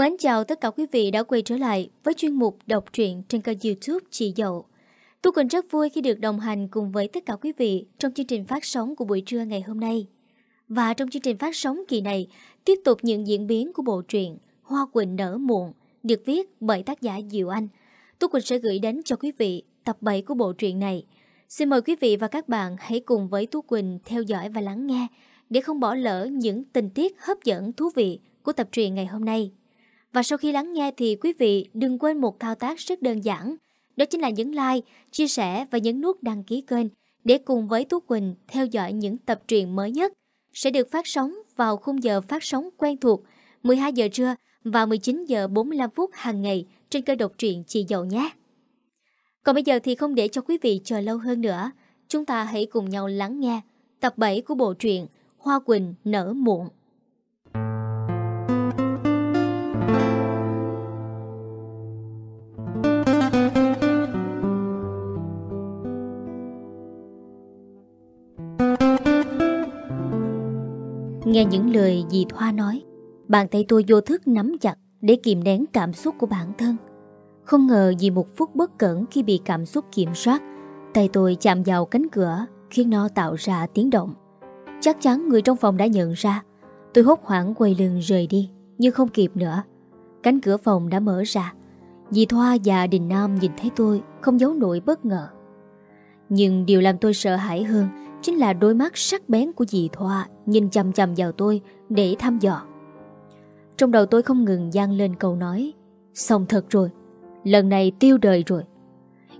Mến chào tất cả quý vị đã quay trở lại với chuyên mục đọc truyện trên kênh youtube Chị Dậu. Tú Quỳnh rất vui khi được đồng hành cùng với tất cả quý vị trong chương trình phát sóng của buổi trưa ngày hôm nay. Và trong chương trình phát sóng kỳ này, tiếp tục những diễn biến của bộ truyện Hoa Quỳnh nở muộn, được viết bởi tác giả Diệu Anh. Tú Quỳnh sẽ gửi đến cho quý vị tập 7 của bộ truyện này. Xin mời quý vị và các bạn hãy cùng với Tú Quỳnh theo dõi và lắng nghe để không bỏ lỡ những tình tiết hấp dẫn thú vị của tập truyện ngày hôm nay. Và sau khi lắng nghe thì quý vị đừng quên một thao tác rất đơn giản, đó chính là nhấn like, chia sẻ và nhấn nút đăng ký kênh để cùng với Tú Quỳnh theo dõi những tập truyện mới nhất sẽ được phát sóng vào khung giờ phát sóng quen thuộc 12 giờ trưa và 19 giờ 45 phút hàng ngày trên kênh độc truyện Chị Dậu nhé. Còn bây giờ thì không để cho quý vị chờ lâu hơn nữa, chúng ta hãy cùng nhau lắng nghe tập 7 của bộ truyện Hoa Quỳnh nở muộn. Nghe những lời dì Thoa nói Bàn tay tôi vô thức nắm chặt Để kìm nén cảm xúc của bản thân. Không ngờ vì một phút bất cẩn Khi bị cảm xúc kiểm soát, Tay tôi chạm vào cánh cửa Khiến nó tạo ra tiếng động. Chắc chắn người trong phòng đã nhận ra, Tôi hốt hoảng quay lưng rời đi, Nhưng không kịp nữa. Cánh cửa phòng đã mở ra, Dì Thoa và Đình Nam nhìn thấy tôi Không giấu nổi bất ngờ. Nhưng điều làm tôi sợ hãi hơn Chính là đôi mắt sắc bén của dì Thoa Nhìn chầm chầm vào tôi Để thăm dò. Trong đầu tôi không ngừng gian lên câu nói, Xong thật rồi, Lần này tiêu đời rồi.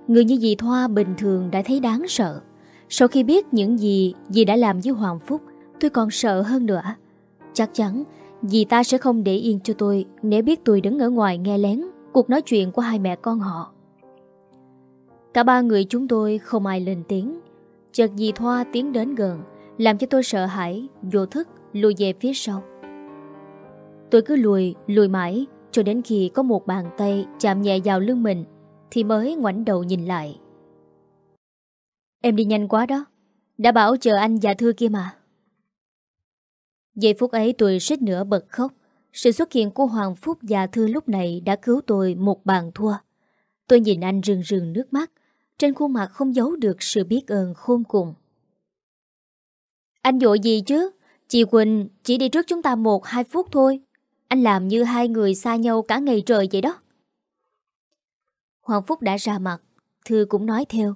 Người như dì Thoa bình thường đã thấy đáng sợ. Sau khi biết những gì Dì đã làm với Hoàng Phúc, Tôi còn sợ hơn nữa. Chắc chắn, dì ta sẽ không để yên cho tôi Nếu biết tôi đứng ở ngoài nghe lén Cuộc nói chuyện của hai mẹ con họ. Cả ba người chúng tôi không ai lên tiếng. Chợt dì Thoa tiến đến gần Làm cho tôi sợ hãi Vô thức lùi về phía sau. Tôi cứ lùi, lùi mãi Cho đến khi có một bàn tay Chạm nhẹ vào lưng mình Thì mới ngoảnh đầu nhìn lại. Em đi nhanh quá đó Đã bảo chờ anh già Thư kia mà. Giây phút ấy tôi suýt nữa bật khóc Sự xuất hiện của Hoàng Phúc già Thư lúc này Đã cứu tôi một bàn thua. Tôi nhìn anh rừng rừng nước mắt trên khuôn mặt không giấu được sự biết ơn khôn cùng. Anh vội gì chứ? Chị Quỳnh, chỉ đi trước chúng ta một, hai phút thôi. Anh làm như hai người xa nhau cả ngày trời vậy đó. Hoàng Phúc đã ra mặt. Thư cũng nói theo.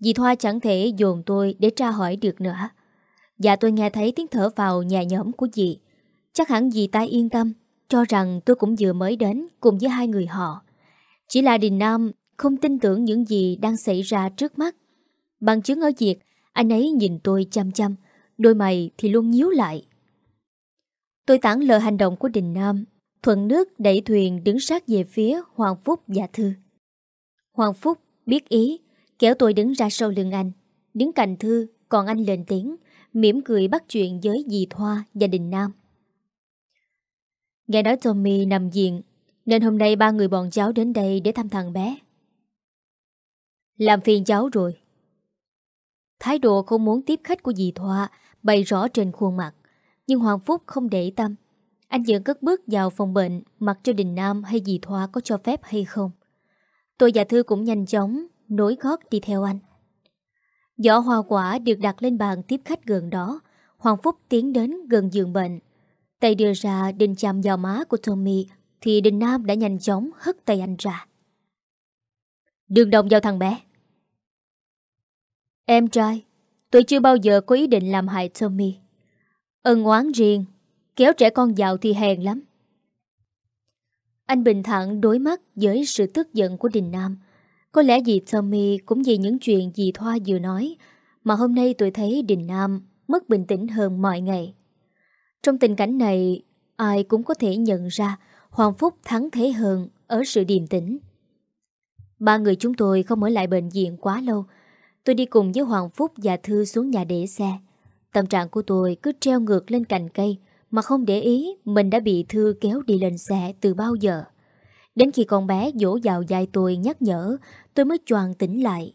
Dì Thoa chẳng thể dồn tôi để tra hỏi được nữa. Dạ tôi nghe thấy tiếng thở vào nhà nhóm của dì. Chắc hẳn dì ta yên tâm, Cho rằng tôi cũng vừa mới đến Cùng với hai người họ. Chỉ là Đình Nam không tin tưởng những gì đang xảy ra trước mắt. Bằng chứng ở việc, anh ấy nhìn tôi chăm chăm, đôi mày thì luôn nhíu lại. Tôi tản lờ hành động của Đình Nam, thuận nước đẩy thuyền đứng sát về phía Hoàng Phúc và Thư. Hoàng Phúc biết ý, kéo tôi đứng ra sau lưng anh, đứng cạnh Thư, còn anh lên tiếng, mỉm cười bắt chuyện với dì Thoa và Đình Nam. Nghe nói Tommy nằm viện, nên hôm nay ba người bọn cháu đến đây để thăm thằng bé. Làm phiền cháu rồi. Thái độ không muốn tiếp khách của dì Thoa bày rõ trên khuôn mặt. Nhưng Hoàng Phúc không để tâm. Anh vẫn cất bước vào phòng bệnh, mặc cho Đình Nam hay dì Thoa có cho phép hay không. Tôi và Thư cũng nhanh chóng nối gót đi theo anh. Giỏ hoa quả được đặt lên bàn tiếp khách gần đó. Hoàng Phúc tiến đến gần giường bệnh. Tay đưa ra định chạm vào má của Tommy, thì Đình Nam đã nhanh chóng hất tay anh ra. Đừng động vào thằng bé. Em trai, tôi chưa bao giờ có ý định làm hại Tommy. Ân oán riêng, kéo trẻ con vào thì hèn lắm. Anh bình thản đối mắt với sự tức giận của Đình Nam. Có lẽ vì Tommy cũng vì những chuyện dì Thoa vừa nói mà hôm nay tôi thấy Đình Nam mất bình tĩnh hơn mọi ngày. Trong tình cảnh này, ai cũng có thể nhận ra Hoàng Phúc thắng thế hơn ở sự điềm tĩnh. Ba người chúng tôi không ở lại bệnh viện quá lâu Tôi đi cùng với Hoàng Phúc và Thư xuống nhà để xe. Tâm trạng của tôi cứ treo ngược lên cành cây mà không để ý mình đã bị Thư kéo đi lên xe từ bao giờ. Đến khi con bé vỗ vào vai tôi nhắc nhở, tôi mới choàng tỉnh lại.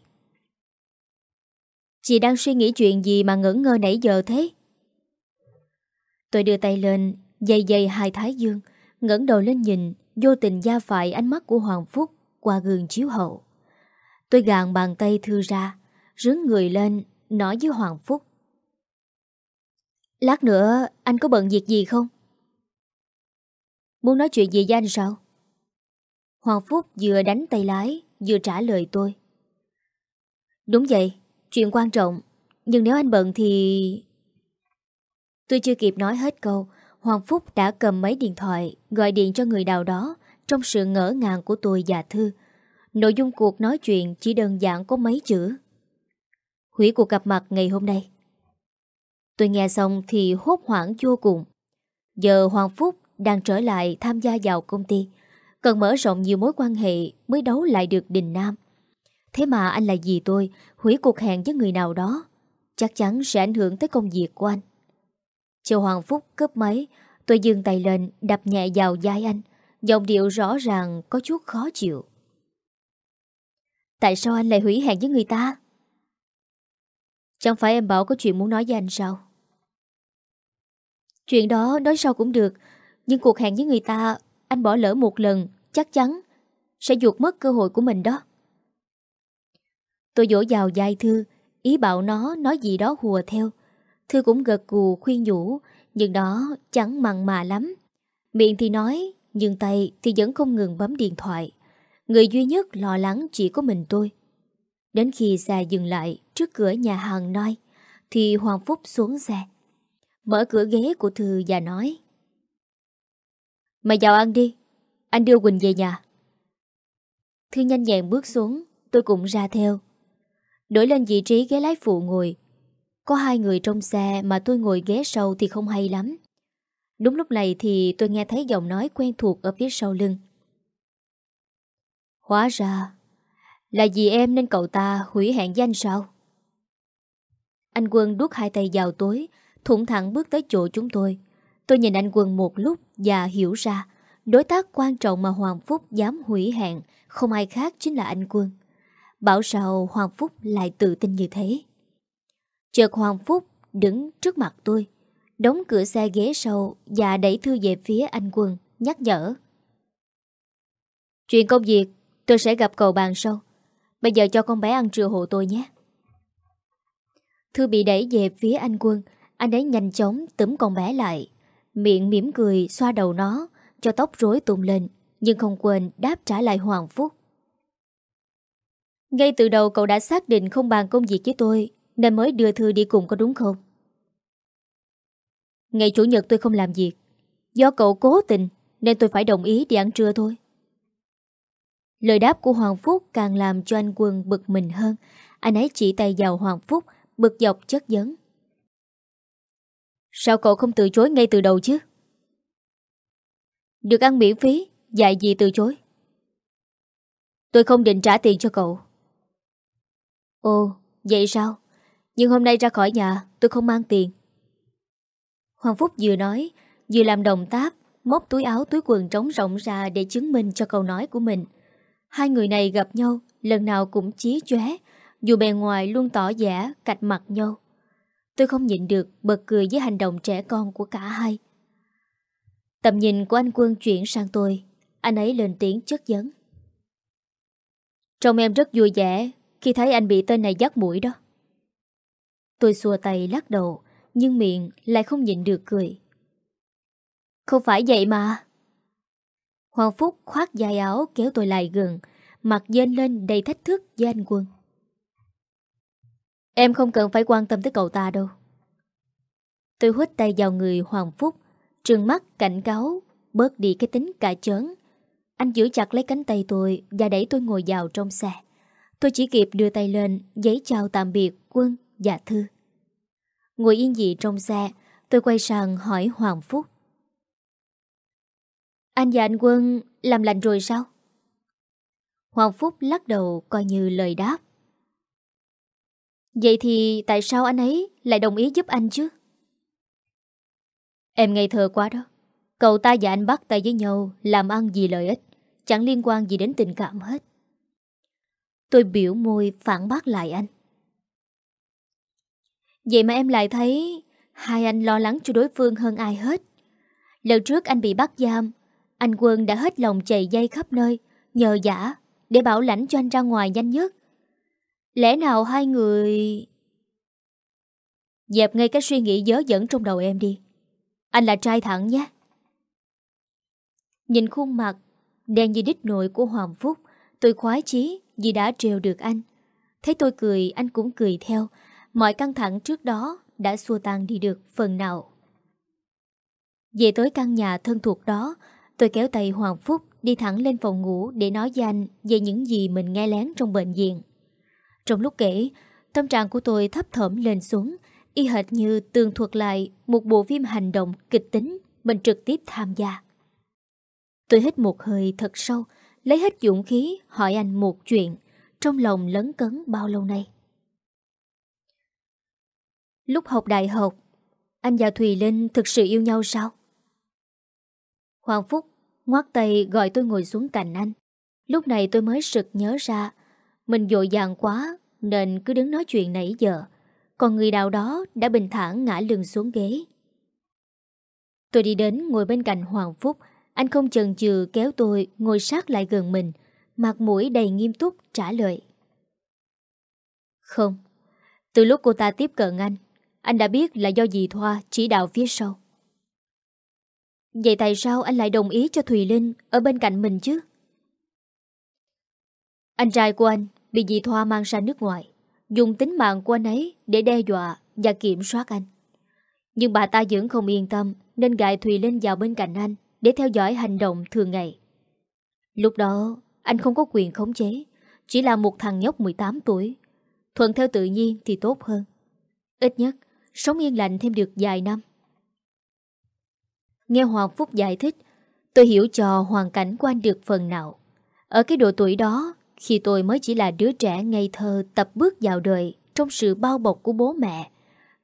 Chị đang suy nghĩ chuyện gì mà ngẩn ngơ nãy giờ thế? Tôi đưa tay lên, dây dây hai thái dương, ngẩng đầu lên nhìn vô tình da phải ánh mắt của Hoàng Phúc qua gương chiếu hậu. Tôi gàn bàn tay thư ra, rướng người lên, nói với Hoàng Phúc. Lát nữa anh có bận việc gì không? Muốn nói chuyện gì với anh sao? Hoàng Phúc vừa đánh tay lái, vừa trả lời tôi. Đúng vậy, chuyện quan trọng. Nhưng nếu anh bận thì... Tôi chưa kịp nói hết câu, Hoàng Phúc đã cầm máy điện thoại, gọi điện cho người nào đó trong sự ngỡ ngàng của tôi và Thư. Nội dung cuộc nói chuyện chỉ đơn giản có mấy chữ. Hủy cuộc gặp mặt ngày hôm nay. Tôi nghe xong thì hốt hoảng vô cùng. Giờ Hoàng Phúc đang trở lại tham gia vào công ty. Cần mở rộng nhiều mối quan hệ mới đấu lại được Đình Nam. Thế mà anh là gì tôi hủy cuộc hẹn với người nào đó. Chắc chắn sẽ ảnh hưởng tới công việc của anh. Châu Hoàng Phúc cướp máy, tôi dừng tay lên đập nhẹ vào vai anh. Giọng điệu rõ ràng có chút khó chịu. Tại sao anh lại hủy hẹn với người ta? Chẳng phải em bảo có chuyện muốn nói với anh sao? Chuyện đó nói sau cũng được, Nhưng cuộc hẹn với người ta, Anh bỏ lỡ một lần, Chắc chắn Sẽ ruột mất cơ hội của mình đó. Tôi dỗ vào dài Thư, Ý bảo nó nói gì đó hùa theo. Thư cũng gật gù khuyên nhủ, Nhưng đó chẳng mặn mà lắm. Miệng thì nói, Nhưng tay thì vẫn không ngừng bấm điện thoại. Người duy nhất lo lắng chỉ có mình tôi. Đến khi xe dừng lại Trước cửa nhà hàng Noi, Thì Hoàng Phúc xuống xe, Mở cửa ghế của Thư và nói, Mày vào ăn đi, Anh đưa Quỳnh về nhà. Thư nhanh nhẹn bước xuống, Tôi cũng ra theo. Đổi lên vị trí ghế lái phụ ngồi. Có hai người trong xe Mà tôi ngồi ghế sau thì không hay lắm. Đúng lúc này thì tôi nghe thấy giọng nói quen thuộc Ở phía sau lưng. Hóa ra là vì em nên cậu ta hủy hẹn danh sao Anh Quân đút hai tay vào tối thủng thẳng bước tới chỗ chúng tôi. Tôi nhìn anh Quân một lúc và hiểu ra đối tác quan trọng mà Hoàng Phúc dám hủy hẹn không ai khác chính là anh Quân. Bảo sao Hoàng Phúc lại tự tin như thế. Chợt Hoàng Phúc đứng trước mặt tôi, đóng cửa xe ghế sau và đẩy thư về phía anh Quân, nhắc nhở. Chuyện công việc, tôi sẽ gặp cậu bàn sau. Bây giờ cho con bé ăn trưa hộ tôi nhé. Thư bị đẩy về phía anh Quân, anh ấy nhanh chóng túm con bé lại. Miệng mỉm cười xoa đầu nó Cho tóc rối tung lên Nhưng không quên đáp trả lại Hoàng Phúc. Ngay từ đầu cậu đã xác định không bàn công việc với tôi Nên mới đưa Thư đi cùng có đúng không? Ngày Chủ nhật tôi không làm việc. Do cậu cố tình Nên tôi phải đồng ý đi ăn trưa thôi. Lời đáp của Hoàng Phúc càng làm cho anh Quân bực mình hơn Anh ấy chỉ tay vào Hoàng Phúc Bực dọc chất vấn Sao cậu không từ chối ngay từ đầu chứ? Được ăn miễn phí, dạy gì từ chối? Tôi không định trả tiền cho cậu. Ồ, vậy sao? Nhưng hôm nay ra khỏi nhà, tôi không mang tiền. Hoàng Phúc vừa nói, vừa làm động tác, móc túi áo túi quần trống rộng ra để chứng minh cho câu nói của mình. Hai người này gặp nhau, lần nào cũng chí chóe, dù bề ngoài luôn tỏ vẻ cạch mặt nhau. Tôi không nhịn được bật cười với hành động trẻ con của cả hai. Tầm nhìn của anh Quân chuyển sang tôi, anh ấy lên tiếng chất vấn. Trông em rất vui vẻ khi thấy anh bị tên này dắt mũi đó. Tôi xua tay lắc đầu, nhưng miệng lại không nhịn được cười. Không phải vậy mà. Hoàng Phúc khoác dài áo kéo tôi lại gần, mặt dên lên đầy thách thức với anh Quân. Em không cần phải quan tâm tới cậu ta đâu. Tôi hút tay vào người Hoàng Phúc, trừng mắt cảnh cáo, bớt đi cái tính cả chớn. Anh giữ chặt lấy cánh tay tôi và đẩy tôi ngồi vào trong xe. Tôi chỉ kịp đưa tay lên, giấy chào tạm biệt Quân và Thư. Ngồi yên dị trong xe, tôi quay sang hỏi Hoàng Phúc. Anh và anh Quân làm lành rồi sao? Hoàng Phúc lắc đầu coi như lời đáp. Vậy thì tại sao anh ấy lại đồng ý giúp anh chứ? Em ngây thơ quá đó. Cậu ta và anh bắt tay với nhau làm ăn gì lợi ích, chẳng liên quan gì đến tình cảm hết. Tôi biểu môi phản bác lại anh. Vậy mà em lại thấy hai anh lo lắng cho đối phương hơn ai hết. Lần trước anh bị bắt giam, anh Quân đã hết lòng chạy dây khắp nơi, nhờ giả, để bảo lãnh cho anh ra ngoài nhanh nhất. Lẽ nào hai người... Dẹp ngay cái suy nghĩ dớ dẫn trong đầu em đi. Anh là trai thẳng nhé. Nhìn khuôn mặt đen như đít nội của Hoàng Phúc, tôi khoái chí vì đã trêu được anh. Thấy tôi cười, anh cũng cười theo. Mọi căng thẳng trước đó đã xua tan đi được phần nào. Về tới căn nhà thân thuộc đó, tôi kéo tay Hoàng Phúc đi thẳng lên phòng ngủ để nói với anh về những gì mình nghe lén trong bệnh viện. Trong lúc kể, tâm trạng của tôi thấp thỏm lên xuống, y hệt như tường thuật lại một bộ phim hành động kịch tính mình trực tiếp tham gia. Tôi hít một hơi thật sâu, lấy hết dũng khí hỏi anh một chuyện trong lòng lấn cấn bao lâu nay. Lúc học đại học, anh và Thùy Linh thực sự yêu nhau sao? Hoàng Phúc ngoát tay gọi tôi ngồi xuống cạnh anh. Lúc này tôi mới sực nhớ ra mình dội dàng quá nên cứ đứng nói chuyện nãy giờ. Còn người nào đó đã bình thản ngã lưng xuống ghế. Tôi đi đến ngồi bên cạnh Hoàng Phúc. Anh không chần chừ kéo tôi ngồi sát lại gần mình. Mặt mũi đầy nghiêm túc trả lời. Không. Từ lúc cô ta tiếp cận anh, anh đã biết là do dì Thoa chỉ đạo phía sau. Vậy tại sao anh lại đồng ý cho Thùy Linh ở bên cạnh mình chứ? Anh trai của anh bị dì Thoa mang sang nước ngoài, dùng tính mạng của anh ấy để đe dọa và kiểm soát anh. Nhưng bà ta vẫn không yên tâm nên gại Thùy Linh vào bên cạnh anh để theo dõi hành động thường ngày. Lúc đó, anh không có quyền khống chế, chỉ là một thằng nhóc 18 tuổi. Thuận theo tự nhiên thì tốt hơn. Ít nhất, sống yên lành thêm được vài năm. Nghe Hoàng Phúc giải thích, tôi hiểu cho hoàn cảnh của anh được phần nào. Ở cái độ tuổi đó, khi tôi mới chỉ là đứa trẻ ngây thơ tập bước vào đời trong sự bao bọc của bố mẹ,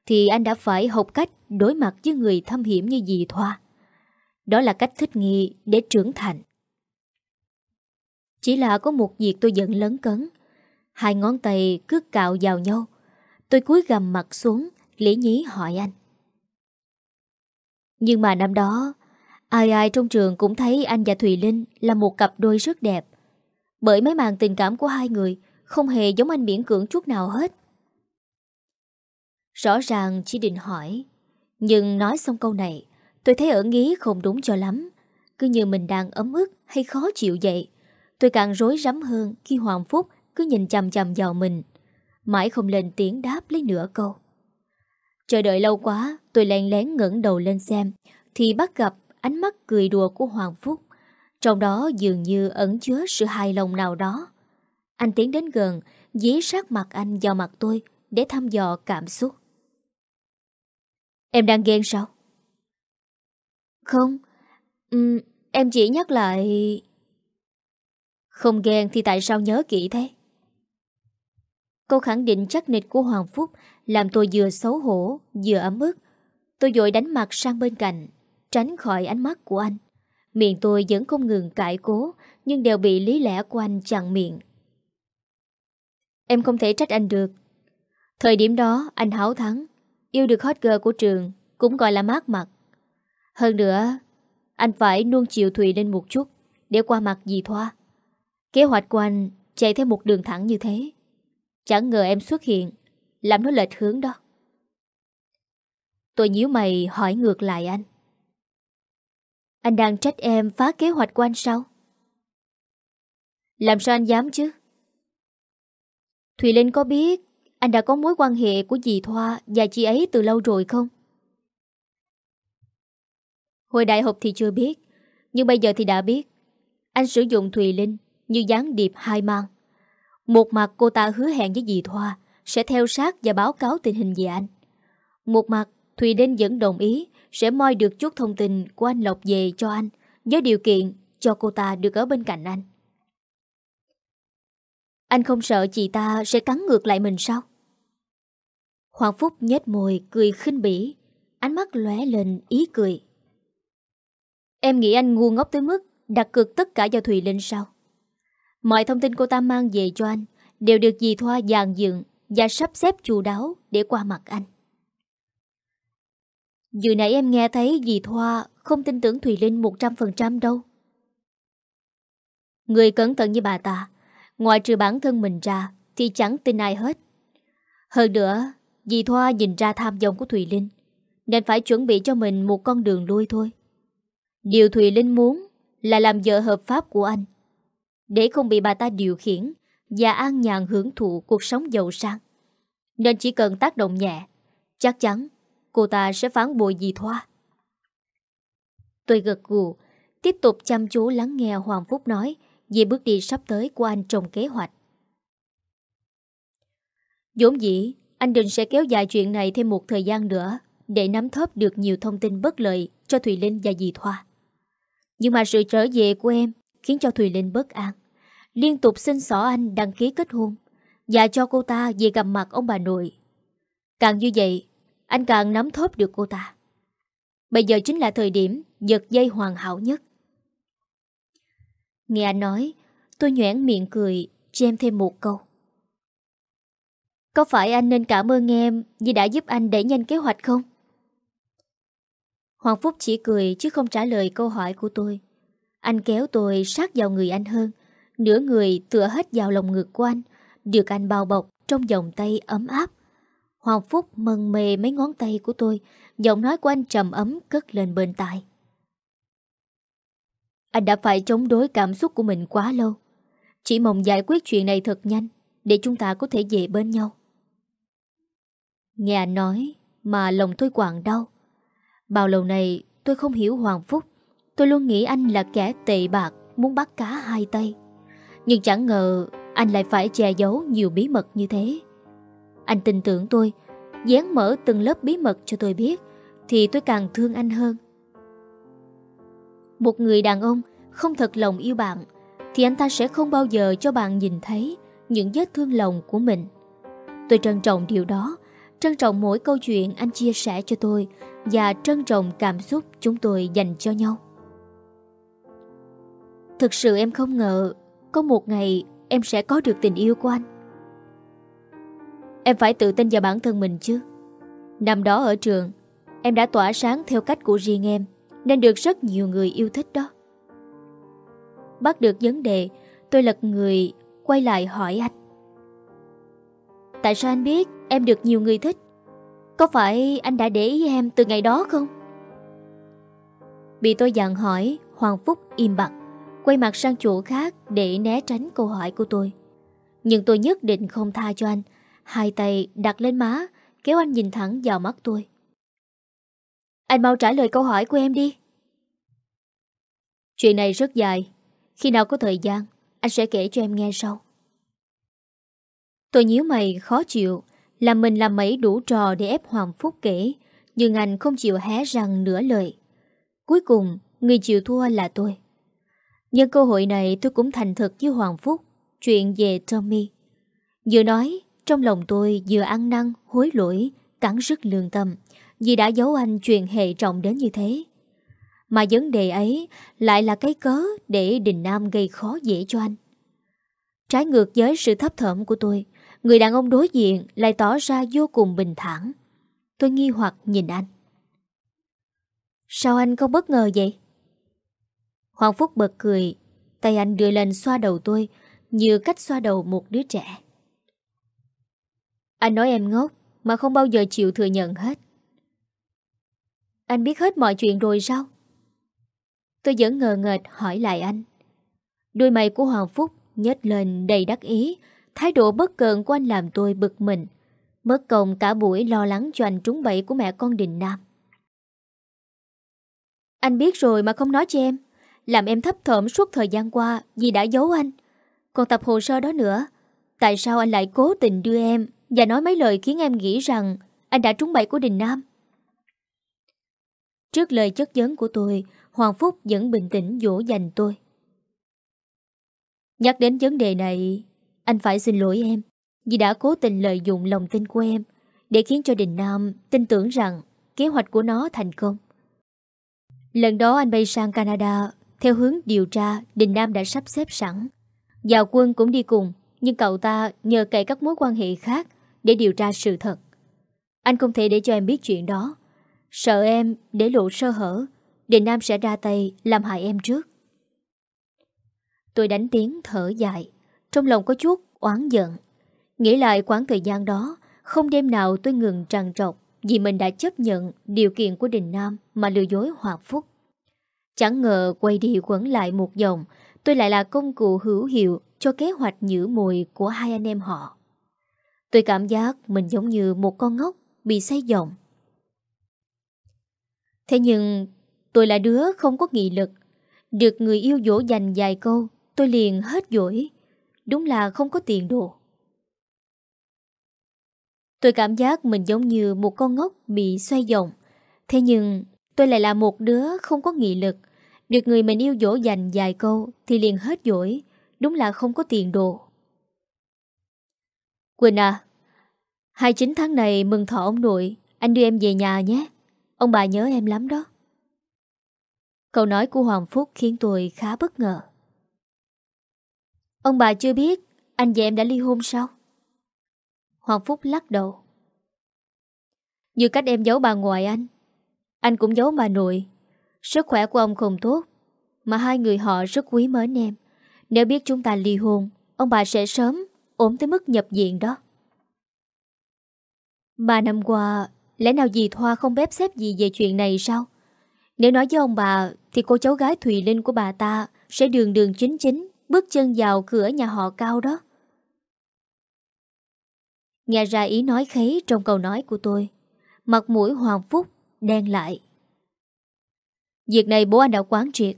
thì anh đã phải học cách đối mặt với người thâm hiểm như dì Thoa. Đó là cách thích nghi để trưởng thành. Chỉ là có một việc tôi giận lớn cấn. Hai ngón tay cứ cạo vào nhau. Tôi cúi gầm mặt xuống, lý nhí hỏi anh. Nhưng mà năm đó, ai ai trong trường cũng thấy anh và Thùy Linh là một cặp đôi rất đẹp. Bởi mấy màn tình cảm của hai người không hề giống anh miễn cưỡng chút nào hết. Rõ ràng chỉ định hỏi, nhưng nói xong câu này, tôi thấy ở nghĩ không đúng cho lắm. Cứ như mình đang ấm ức hay khó chịu vậy. Tôi càng rối rắm hơn khi Hoàng Phúc cứ nhìn chằm chằm vào mình. Mãi không lên tiếng đáp lấy nửa câu. Chờ đợi lâu quá, tôi lén lén ngẩng đầu lên xem, thì bắt gặp ánh mắt cười đùa của Hoàng Phúc. Trong đó dường như ẩn chứa sự hài lòng nào đó. Anh tiến đến gần, dí sát mặt anh vào mặt tôi để thăm dò cảm xúc. Em đang ghen sao? Không, um, em chỉ nhắc lại... Không ghen thì tại sao nhớ kỹ thế? Câu khẳng định chắc nịch của Hoàng Phúc làm tôi vừa xấu hổ, vừa ấm ức. Tôi dội đánh mặt sang bên cạnh, tránh khỏi ánh mắt của anh. Miệng tôi vẫn không ngừng cãi cố, nhưng đều bị lý lẽ của anh chặn miệng. Em không thể trách anh được. Thời điểm đó anh háo thắng, yêu được hot girl của trường, cũng gọi là mát mặt. Hơn nữa, anh phải nuông chiều Thùy lên một chút để qua mặt dì Thoa. Kế hoạch của anh chạy theo một đường thẳng như thế. Chẳng ngờ em xuất hiện làm nó lệch hướng đó. Tôi nhíu mày hỏi ngược lại anh. Anh đang trách em phá kế hoạch của anh sao? Làm sao anh dám chứ? Thùy Linh có biết anh đã có mối quan hệ của dì Thoa và chị ấy từ lâu rồi không? Hồi đại học thì chưa biết, nhưng bây giờ thì đã biết. Anh sử dụng Thùy Linh như gián điệp hai mang. Một mặt cô ta hứa hẹn với dì Thoa sẽ theo sát và báo cáo tình hình về anh. Một mặt, Thùy Linh vẫn đồng ý sẽ moi được chút thông tin của anh Lộc về cho anh với điều kiện cho cô ta được ở bên cạnh anh. Anh không sợ chị ta sẽ cắn ngược lại mình sao? Hoàng Phúc nhếch môi cười khinh bỉ, ánh mắt lóe lên ý cười. Em nghĩ anh ngu ngốc tới mức đặt cược tất cả cho Thùy Linh sao? Mọi thông tin cô ta mang về cho anh đều được dì Thoa dàn dựng và sắp xếp chu đáo để qua mặt anh. Vừa nãy em nghe thấy dì Thoa không tin tưởng Thùy Linh 100% đâu. Người cẩn thận như bà ta. Ngoài trừ bản thân mình ra, Thì chẳng tin ai hết. Hơn nữa, Dì Thoa nhìn ra tham vọng của Thùy Linh, Nên phải chuẩn bị cho mình một con đường lui thôi. Điều Thùy Linh muốn Là làm vợ hợp pháp của anh, Để không bị bà ta điều khiển Và an nhàn hưởng thụ cuộc sống giàu sang. Nên chỉ cần tác động nhẹ, Chắc chắn Cô ta sẽ phán bội dì Thoa Tôi gật gù Tiếp tục chăm chú lắng nghe Hoàng Phúc nói về bước đi sắp tới của anh trong kế hoạch. dũng dĩ, anh định sẽ kéo dài chuyện này thêm một thời gian nữa để nắm thóp được nhiều thông tin bất lợi cho Thùy Linh và dì Thoa. Nhưng mà sự trở về của em khiến cho Thùy Linh bất an. Liên tục xin xỏ anh đăng ký kết hôn và cho cô ta về gặp mặt ông bà nội. Càng như vậy, anh càng nắm thóp được cô ta. Bây giờ chính là thời điểm giật dây hoàn hảo nhất. Nghe anh nói, tôi nhoảng miệng cười, chêm thêm một câu. Có phải anh nên cảm ơn em vì đã giúp anh đẩy nhanh kế hoạch không? Hoàng Phúc chỉ cười chứ không trả lời câu hỏi của tôi. Anh kéo tôi sát vào người anh hơn, nửa người tựa hết vào lòng ngực của anh, được anh bao bọc trong vòng tay ấm áp. Hoàng Phúc mân mê mấy ngón tay của tôi, giọng nói của anh trầm ấm cất lên bên tai. Anh đã phải chống đối cảm xúc của mình quá lâu. Chỉ mong giải quyết chuyện này thật nhanh để chúng ta có thể về bên nhau. Nghe anh nói mà lòng tôi quặn đau. Bao lâu này tôi không hiểu Hoàng Phúc. Tôi luôn nghĩ anh là kẻ tệ bạc muốn bắt cá hai tay. Nhưng chẳng ngờ anh lại phải che giấu nhiều bí mật như thế. Anh tin tưởng tôi, dán mở từng lớp bí mật cho tôi biết thì tôi càng thương anh hơn. Một người đàn ông không thật lòng yêu bạn thì anh ta sẽ không bao giờ cho bạn nhìn thấy những vết thương lòng của mình. Tôi trân trọng điều đó, trân trọng mỗi câu chuyện anh chia sẻ cho tôi và trân trọng cảm xúc chúng tôi dành cho nhau. Thực sự em không ngờ có một ngày em sẽ có được tình yêu của anh. Em phải tự tin vào bản thân mình chứ. Năm đó ở trường, em đã tỏa sáng theo cách của riêng em nên được rất nhiều người yêu thích đó. Bắt được vấn đề, tôi lật người quay lại hỏi anh. Tại sao anh biết em được nhiều người thích? Có phải anh đã để ý em từ ngày đó không? Bị tôi dặn hỏi, Hoàng Phúc im bặt, quay mặt sang chỗ khác để né tránh câu hỏi của tôi. Nhưng tôi nhất định không tha cho anh, hai tay đặt lên má, kéo anh nhìn thẳng vào mắt tôi. Anh mau trả lời câu hỏi của em đi. Chuyện này rất dài. Khi nào có thời gian, anh sẽ kể cho em nghe sau. Tôi nhíu mày khó chịu, làm mình làm mấy đủ trò để ép Hoàng Phúc kể, nhưng anh không chịu hé răng nửa lời. Cuối cùng, người chịu thua là tôi. Nhân cơ hội này tôi cũng thành thật với Hoàng Phúc chuyện về Tommy. Vừa nói, trong lòng tôi vừa ăn năn, hối lỗi, cắn rứt lương tâm vì đã giấu anh chuyện hệ trọng đến như thế. Mà vấn đề ấy lại là cái cớ để Đình Nam gây khó dễ cho anh. Trái ngược với sự thấp thởm của tôi, người đàn ông đối diện lại tỏ ra vô cùng bình thản. Tôi nghi hoặc nhìn anh. Sao anh không bất ngờ vậy? Hoàng Phúc bật cười, tay anh đưa lên xoa đầu tôi như cách xoa đầu một đứa trẻ. Anh nói em ngốc mà không bao giờ chịu thừa nhận hết. Anh biết hết mọi chuyện rồi sao? Tôi vẫn ngờ ngệt hỏi lại anh. Đôi mày của Hoàng Phúc nhếch lên đầy đắc ý, thái độ bất cợn của anh làm tôi bực mình. Mất công cả buổi lo lắng cho anh trúng bẫy của mẹ con Đình Nam. Anh biết rồi mà không nói cho em. Làm em thấp thởm suốt thời gian qua vì đã giấu anh. Còn tập hồ sơ đó nữa. Tại sao anh lại cố tình đưa em và nói mấy lời khiến em nghĩ rằng anh đã trúng bẫy của Đình Nam? Trước lời chất vấn của tôi, Hoàng Phúc vẫn bình tĩnh dỗ dành tôi. Nhắc đến vấn đề này, anh phải xin lỗi em vì đã cố tình lợi dụng lòng tin của em để khiến cho Đình Nam tin tưởng rằng kế hoạch của nó thành công. Lần đó anh bay sang Canada theo hướng điều tra Đình Nam đã sắp xếp sẵn. Giào quân cũng đi cùng nhưng cậu ta nhờ cậy các mối quan hệ khác để điều tra sự thật. Anh không thể để cho em biết chuyện đó. Sợ em để lộ sơ hở Đình Nam sẽ ra tay làm hại em trước. Tôi đánh tiếng thở dài, Trong lòng có chút oán giận Nghĩ lại quãng thời gian đó, Không đêm nào tôi ngừng tràn trọc Vì mình đã chấp nhận điều kiện của Đình Nam Mà lừa dối Hoạt Phúc Chẳng ngờ quay đi quẩn lại một dòng Tôi lại là công cụ hữu hiệu Cho kế hoạch nhử mùi của hai anh em họ Tôi cảm giác mình giống như một con ngốc Bị say giọng. Thế nhưng, tôi là đứa không có nghị lực Được người yêu dỗ dành vài câu, Tôi liền hết dỗi Đúng là không có tiền đồ Tôi cảm giác mình giống như một con ngốc bị xoay vòng. Thế nhưng, tôi lại là một đứa không có nghị lực. Được người mình yêu dỗ dành vài câu thì liền hết dỗi. Đúng là không có tiền đồ. Quỳnh à, 29 tháng này mừng thọ ông nội, anh đưa em về nhà nhé. Ông bà nhớ em lắm đó. Câu nói của Hoàng Phúc khiến tôi khá bất ngờ. Ông bà chưa biết anh và em đã ly hôn sao? Hoàng Phúc lắc đầu. Như cách em giấu bà ngoại anh. Anh cũng giấu bà nội. Sức khỏe của ông không tốt. Mà hai người họ rất quý mến em. Nếu biết chúng ta ly hôn, ông bà sẽ sớm ổn tới mức nhập viện đó. Ba năm qua, lẽ nào dì Thoa không bếp xếp gì về chuyện này sao? Nếu nói với ông bà, thì cô cháu gái Thùy Linh của bà ta sẽ đường đường chính chính bước chân vào cửa nhà họ cao đó. Nghe ra ý nói khấy trong câu nói của tôi Mặt mũi Hoàng Phúc đen lại Việc này bố anh đã quán triệt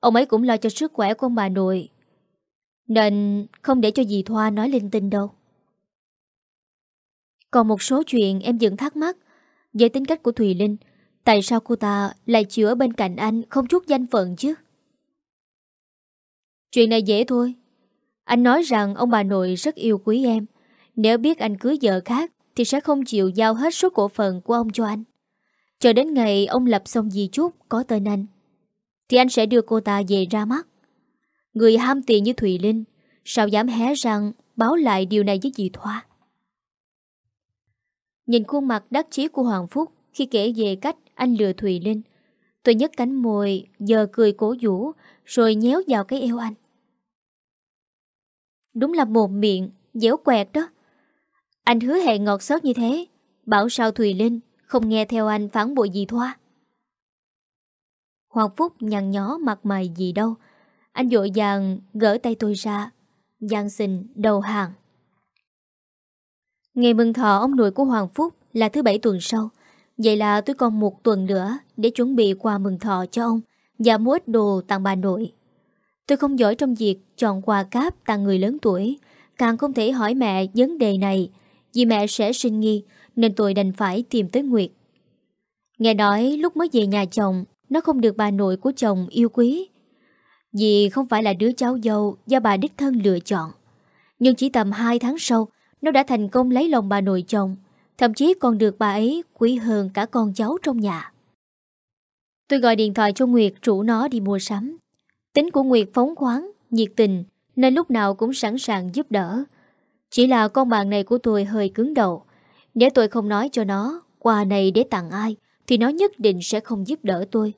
Ông ấy cũng lo cho sức khỏe của ông bà nội nên không để cho dì Thoa nói linh tinh đâu. Còn một số chuyện em vẫn thắc mắc Về tính cách của Thùy Linh. Tại sao cô ta lại chữa bên cạnh anh Không chút danh phận chứ? Chuyện này dễ thôi. Anh nói rằng ông bà nội rất yêu quý em. Nếu biết anh cưới vợ khác Thì sẽ không chịu giao hết số cổ phần của ông cho anh. Chờ đến ngày ông lập xong di chúc có tên anh, Thì anh sẽ đưa cô ta về ra mắt. Người ham tiền như Thùy Linh, Sao dám hé răng Báo lại điều này với dì Thoa? Nhìn khuôn mặt đắc chí của Hoàng Phúc Khi kể về cách anh lừa Thùy Linh, Tôi nhấc cánh môi Giờ cười cổ vũ, Rồi nhéo vào cái eo anh. Đúng là một miệng Dẻo quẹt đó. Anh hứa hẹn ngọt xớt như thế, Bảo sao Thùy Linh Không nghe theo anh phản bội Dì thoa? Hoàng Phúc nhăn nhó mặt mày gì đâu anh dội dàng gỡ tay tôi ra Giang xin đầu hàng. Ngày mừng thọ ông nội của Hoàng Phúc Là thứ bảy tuần sau. Vậy là tôi còn một tuần nữa Để chuẩn bị quà mừng thọ cho ông Và mua ít đồ tặng bà nội. Tôi không giỏi trong việc chọn quà cáp tặng người lớn tuổi, Càng không thể hỏi mẹ vấn đề này vì mẹ sẽ sinh nghi Nên tôi đành phải tìm tới Nguyệt. Nghe nói lúc mới về nhà chồng, Nó không được bà nội của chồng yêu quý vì không phải là đứa cháu dâu Do bà đích thân lựa chọn. Nhưng chỉ tầm 2 tháng sau Nó đã thành công lấy lòng bà nội chồng. Thậm chí còn được bà ấy quý hơn cả con cháu trong nhà. Tôi gọi điện thoại cho Nguyệt rủ nó đi mua sắm. Tính của Nguyệt phóng khoáng, nhiệt tình Nên lúc nào cũng sẵn sàng giúp đỡ. Chỉ là con bạn này của tôi hơi cứng đầu. Nếu tôi không nói cho nó Quà này để tặng ai Thì nó nhất định sẽ không giúp đỡ tôi.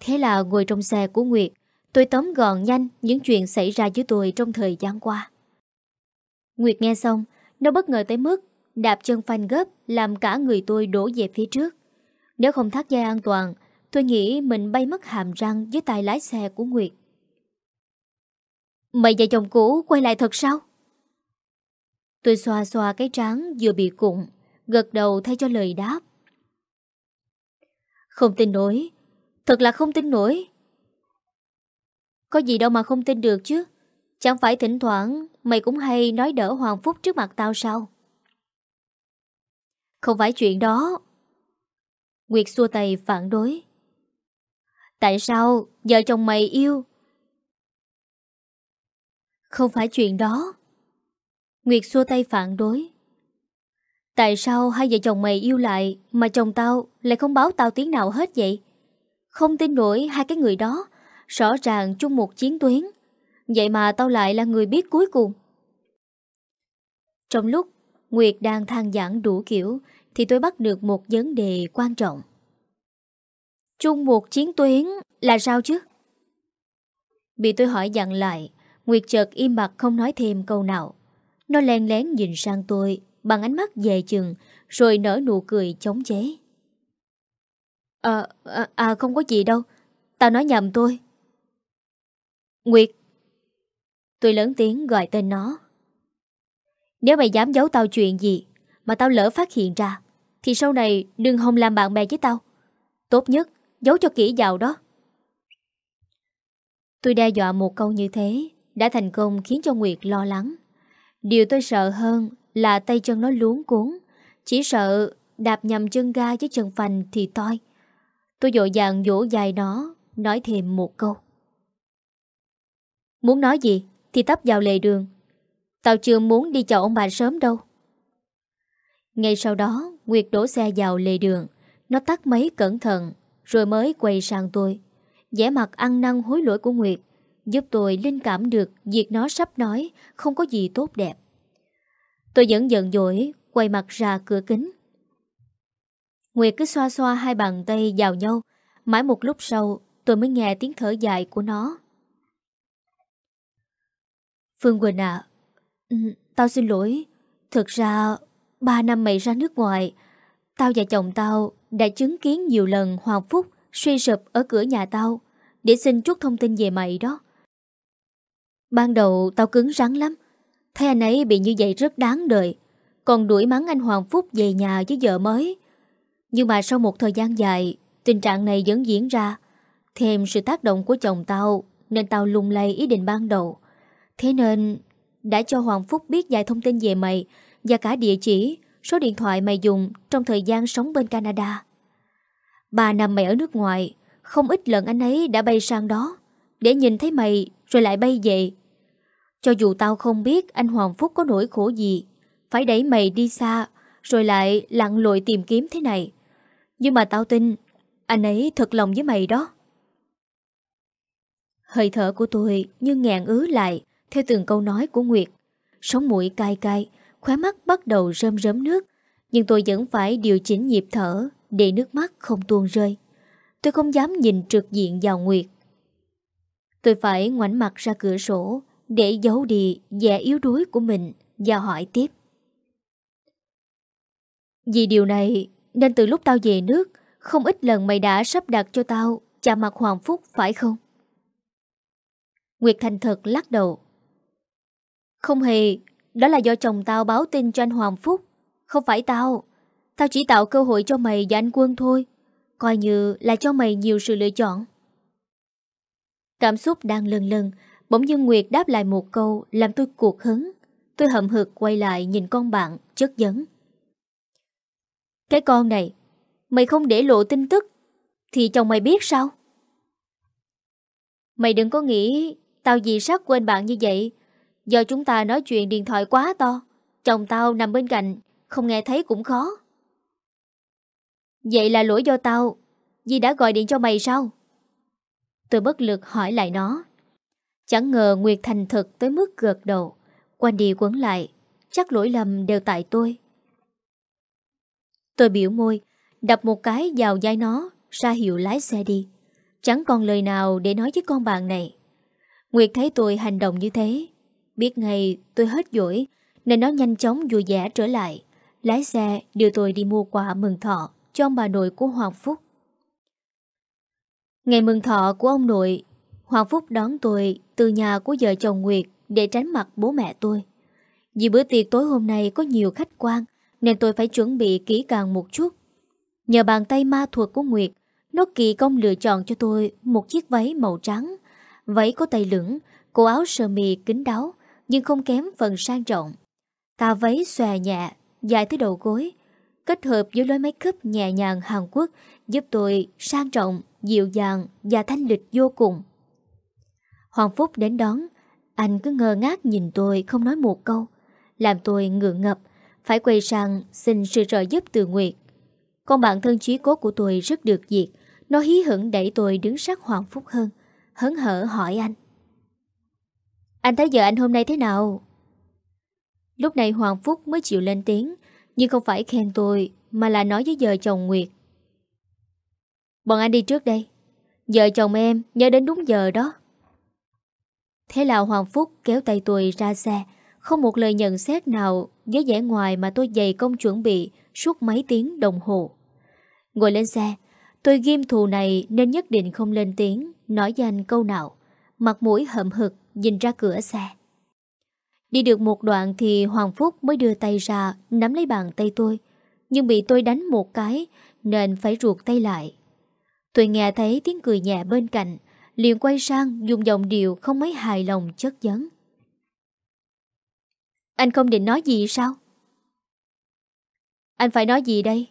Thế là ngồi trong xe của Nguyệt Tôi tóm gọn nhanh Những chuyện xảy ra với tôi trong thời gian qua Nguyệt nghe xong Nó bất ngờ tới mức Đạp chân phanh gấp Làm cả người tôi đổ về phía trước Nếu không thắt dây an toàn Tôi nghĩ mình bay mất hàm răng Với tay lái xe của Nguyệt Mày và chồng cũ quay lại thật sao? Tôi xoa xoa cái trán vừa bị cụm, gật đầu thay cho lời đáp. Không tin nổi, thật là không tin nổi. Có gì đâu mà không tin được chứ, chẳng phải thỉnh thoảng mày cũng hay nói đỡ Hoàng Phúc trước mặt tao sao? Không phải chuyện đó. Nguyệt xua tay phản đối. Tại sao vợ chồng mày yêu? Không phải chuyện đó. Nguyệt xua tay phản đối. Tại sao hai vợ chồng mày yêu lại mà chồng tao lại không báo tao tiếng nào hết vậy? Không tin nổi hai cái người đó rõ ràng chung một chiến tuyến. Vậy mà tao lại là người biết cuối cùng. Trong lúc Nguyệt đang than giảng đủ kiểu thì tôi bắt được một vấn đề quan trọng. Chung một chiến tuyến là sao chứ? Bị tôi hỏi dặn lại Nguyệt chợt im bặt không nói thêm câu nào Nó len lén nhìn sang tôi Bằng ánh mắt dè chừng Rồi nở nụ cười chống chế À, à, à không có gì đâu Tao nói nhầm tôi Nguyệt. Tôi lớn tiếng gọi tên nó. Nếu mày dám giấu tao chuyện gì Mà tao lỡ phát hiện ra, Thì sau này đừng hòng làm bạn bè với tao. Tốt nhất, giấu cho kỹ vào đó. Tôi đe dọa một câu như thế Đã thành công khiến cho Nguyệt lo lắng. Điều tôi sợ hơn Là tay chân nó luống cuốn, Chỉ sợ đạp nhầm chân ga với chân phanh thì toi. Tôi dội dàng vỗ dài nó, Nói thêm một câu. Muốn nói gì Thì tấp vào lề đường. Tao chưa muốn đi chào ông bà sớm đâu. Ngay sau đó, Nguyệt đổ xe vào lề đường. Nó tắt máy cẩn thận, Rồi mới quay sang tôi. Vẻ mặt ăn năn hối lỗi của Nguyệt Giúp tôi linh cảm được Việc nó sắp nói Không có gì tốt đẹp. Tôi vẫn giận dỗi, Quay mặt ra cửa kính. Nguyệt cứ xoa xoa hai bàn tay vào nhau. Mãi một lúc sau, Tôi mới nghe tiếng thở dài của nó. Phương Quỳnh à ừ, Tao xin lỗi Thực ra Ba năm mày ra nước ngoài Tao và chồng tao đã chứng kiến nhiều lần Hoàng Phúc suy sụp ở cửa nhà tao để xin chút thông tin về mày đó. Ban đầu tao cứng rắn lắm. Thấy anh ấy bị như vậy rất đáng đời. Còn đuổi mắng anh Hoàng Phúc về nhà với vợ mới. Nhưng mà sau một thời gian dài, tình trạng này vẫn diễn ra. Thêm sự tác động của chồng tao, nên tao lung lay ý định ban đầu. Thế nên, đã cho Hoàng Phúc biết vài thông tin về mày và cả địa chỉ, số điện thoại mày dùng trong thời gian sống bên Canada. Ba năm mày ở nước ngoài, không ít lần anh ấy đã bay sang đó Để nhìn thấy mày rồi lại bay về. Cho dù tao không biết anh Hoàng Phúc có nỗi khổ gì Phải đẩy mày đi xa Rồi lại lặn lội tìm kiếm thế này. Nhưng mà tao tin Anh ấy thật lòng với mày đó. Hơi thở của tôi như ngàn ứ lại theo từng câu nói của Nguyệt Sống mũi cay cay, Khóe mắt bắt đầu rơm rớm nước, Nhưng tôi vẫn phải điều chỉnh nhịp thở Để nước mắt không tuôn rơi. Tôi không dám nhìn trực diện vào Nguyệt. Tôi phải ngoảnh mặt ra cửa sổ Để giấu đi vẻ yếu đuối của mình Và hỏi tiếp. Vì điều này, Nên từ lúc tao về nước, Không ít lần mày đã sắp đặt cho tao Chạm mặt Hoàng Phúc, phải không? Nguyệt thành thật lắc đầu. Không hề, Đó là do chồng tao báo tin cho anh Hoàng Phúc. Không phải tao. Tao chỉ tạo cơ hội cho mày và anh Quân thôi. Coi như là cho mày nhiều sự lựa chọn. Cảm xúc đang lần lần, Bỗng dưng Nguyệt đáp lại một câu Làm tôi cuộc hứng. Tôi hậm hực quay lại nhìn con bạn, Chất vấn. Cái con này, Mày không để lộ tin tức, Thì chồng mày biết sao? Mày đừng có nghĩ Tao gì sát quên bạn như vậy Do chúng ta nói chuyện điện thoại quá to, Chồng tao nằm bên cạnh, Không nghe thấy cũng khó. Vậy là lỗi do tao. Di đã gọi điện cho mày sao? Tôi bất lực hỏi lại nó. Chẳng ngờ Nguyệt thành thực tới mức gợt đầu. Quanh đi quấn lại, Chắc lỗi lầm đều tại tôi. Tôi biểu môi, Đập một cái vào vai nó, Ra hiệu lái xe đi. Chẳng còn lời nào để nói với con bạn này. Nguyệt thấy tôi hành động như thế Biết ngay tôi hết dỗi Nên nó nhanh chóng vui vẻ trở lại Lái xe đưa tôi đi mua quà mừng thọ cho ông bà nội của Hoàng Phúc. Ngày mừng thọ của ông nội, Hoàng Phúc đón tôi từ nhà của vợ chồng Nguyệt để tránh mặt bố mẹ tôi. Vì bữa tiệc tối hôm nay có nhiều khách quan nên tôi phải chuẩn bị kỹ càng một chút. Nhờ bàn tay ma thuật của Nguyệt, nó kỳ công lựa chọn cho tôi một chiếc váy màu trắng. Váy có tay lửng, cổ áo sơ mi kính đáo nhưng không kém phần sang trọng. Tà váy xòe nhẹ, dài tới đầu gối, kết hợp với lối make up nhẹ nhàng Hàn Quốc giúp tôi sang trọng, dịu dàng và thanh lịch vô cùng. Hoàng Phúc đến đón, anh cứ ngơ ngác nhìn tôi không nói một câu, làm tôi ngượng ngập, phải quay sang xin sự trợ giúp từ Nguyệt. Con bạn thân chí cốt của tôi rất được diệt, nó hí hửng đẩy tôi đứng sát Hoàng Phúc hơn, hấn hở hỏi anh. Anh thấy vợ anh hôm nay thế nào? Lúc này Hoàng Phúc mới chịu lên tiếng, nhưng không phải khen tôi Mà là nói với vợ chồng Nguyệt Bọn anh đi trước đây Vợ chồng em nhớ đến đúng giờ đó Thế là Hoàng Phúc kéo tay tôi ra xe, không một lời nhận xét nào với vẻ ngoài mà tôi dày công chuẩn bị suốt mấy tiếng đồng hồ. Ngồi lên xe, tôi ghim thù này nên nhất định không lên tiếng, nói danh câu nào. Mặt mũi hậm hực, nhìn ra cửa xe. Đi được một đoạn thì Hoàng Phúc mới đưa tay ra, nắm lấy bàn tay tôi. Nhưng bị tôi đánh một cái, nên phải ruột tay lại. Tôi nghe thấy tiếng cười nhẹ bên cạnh, liền quay sang dùng giọng điệu không mấy hài lòng chất vấn. Anh không định nói gì sao? Anh phải nói gì đây?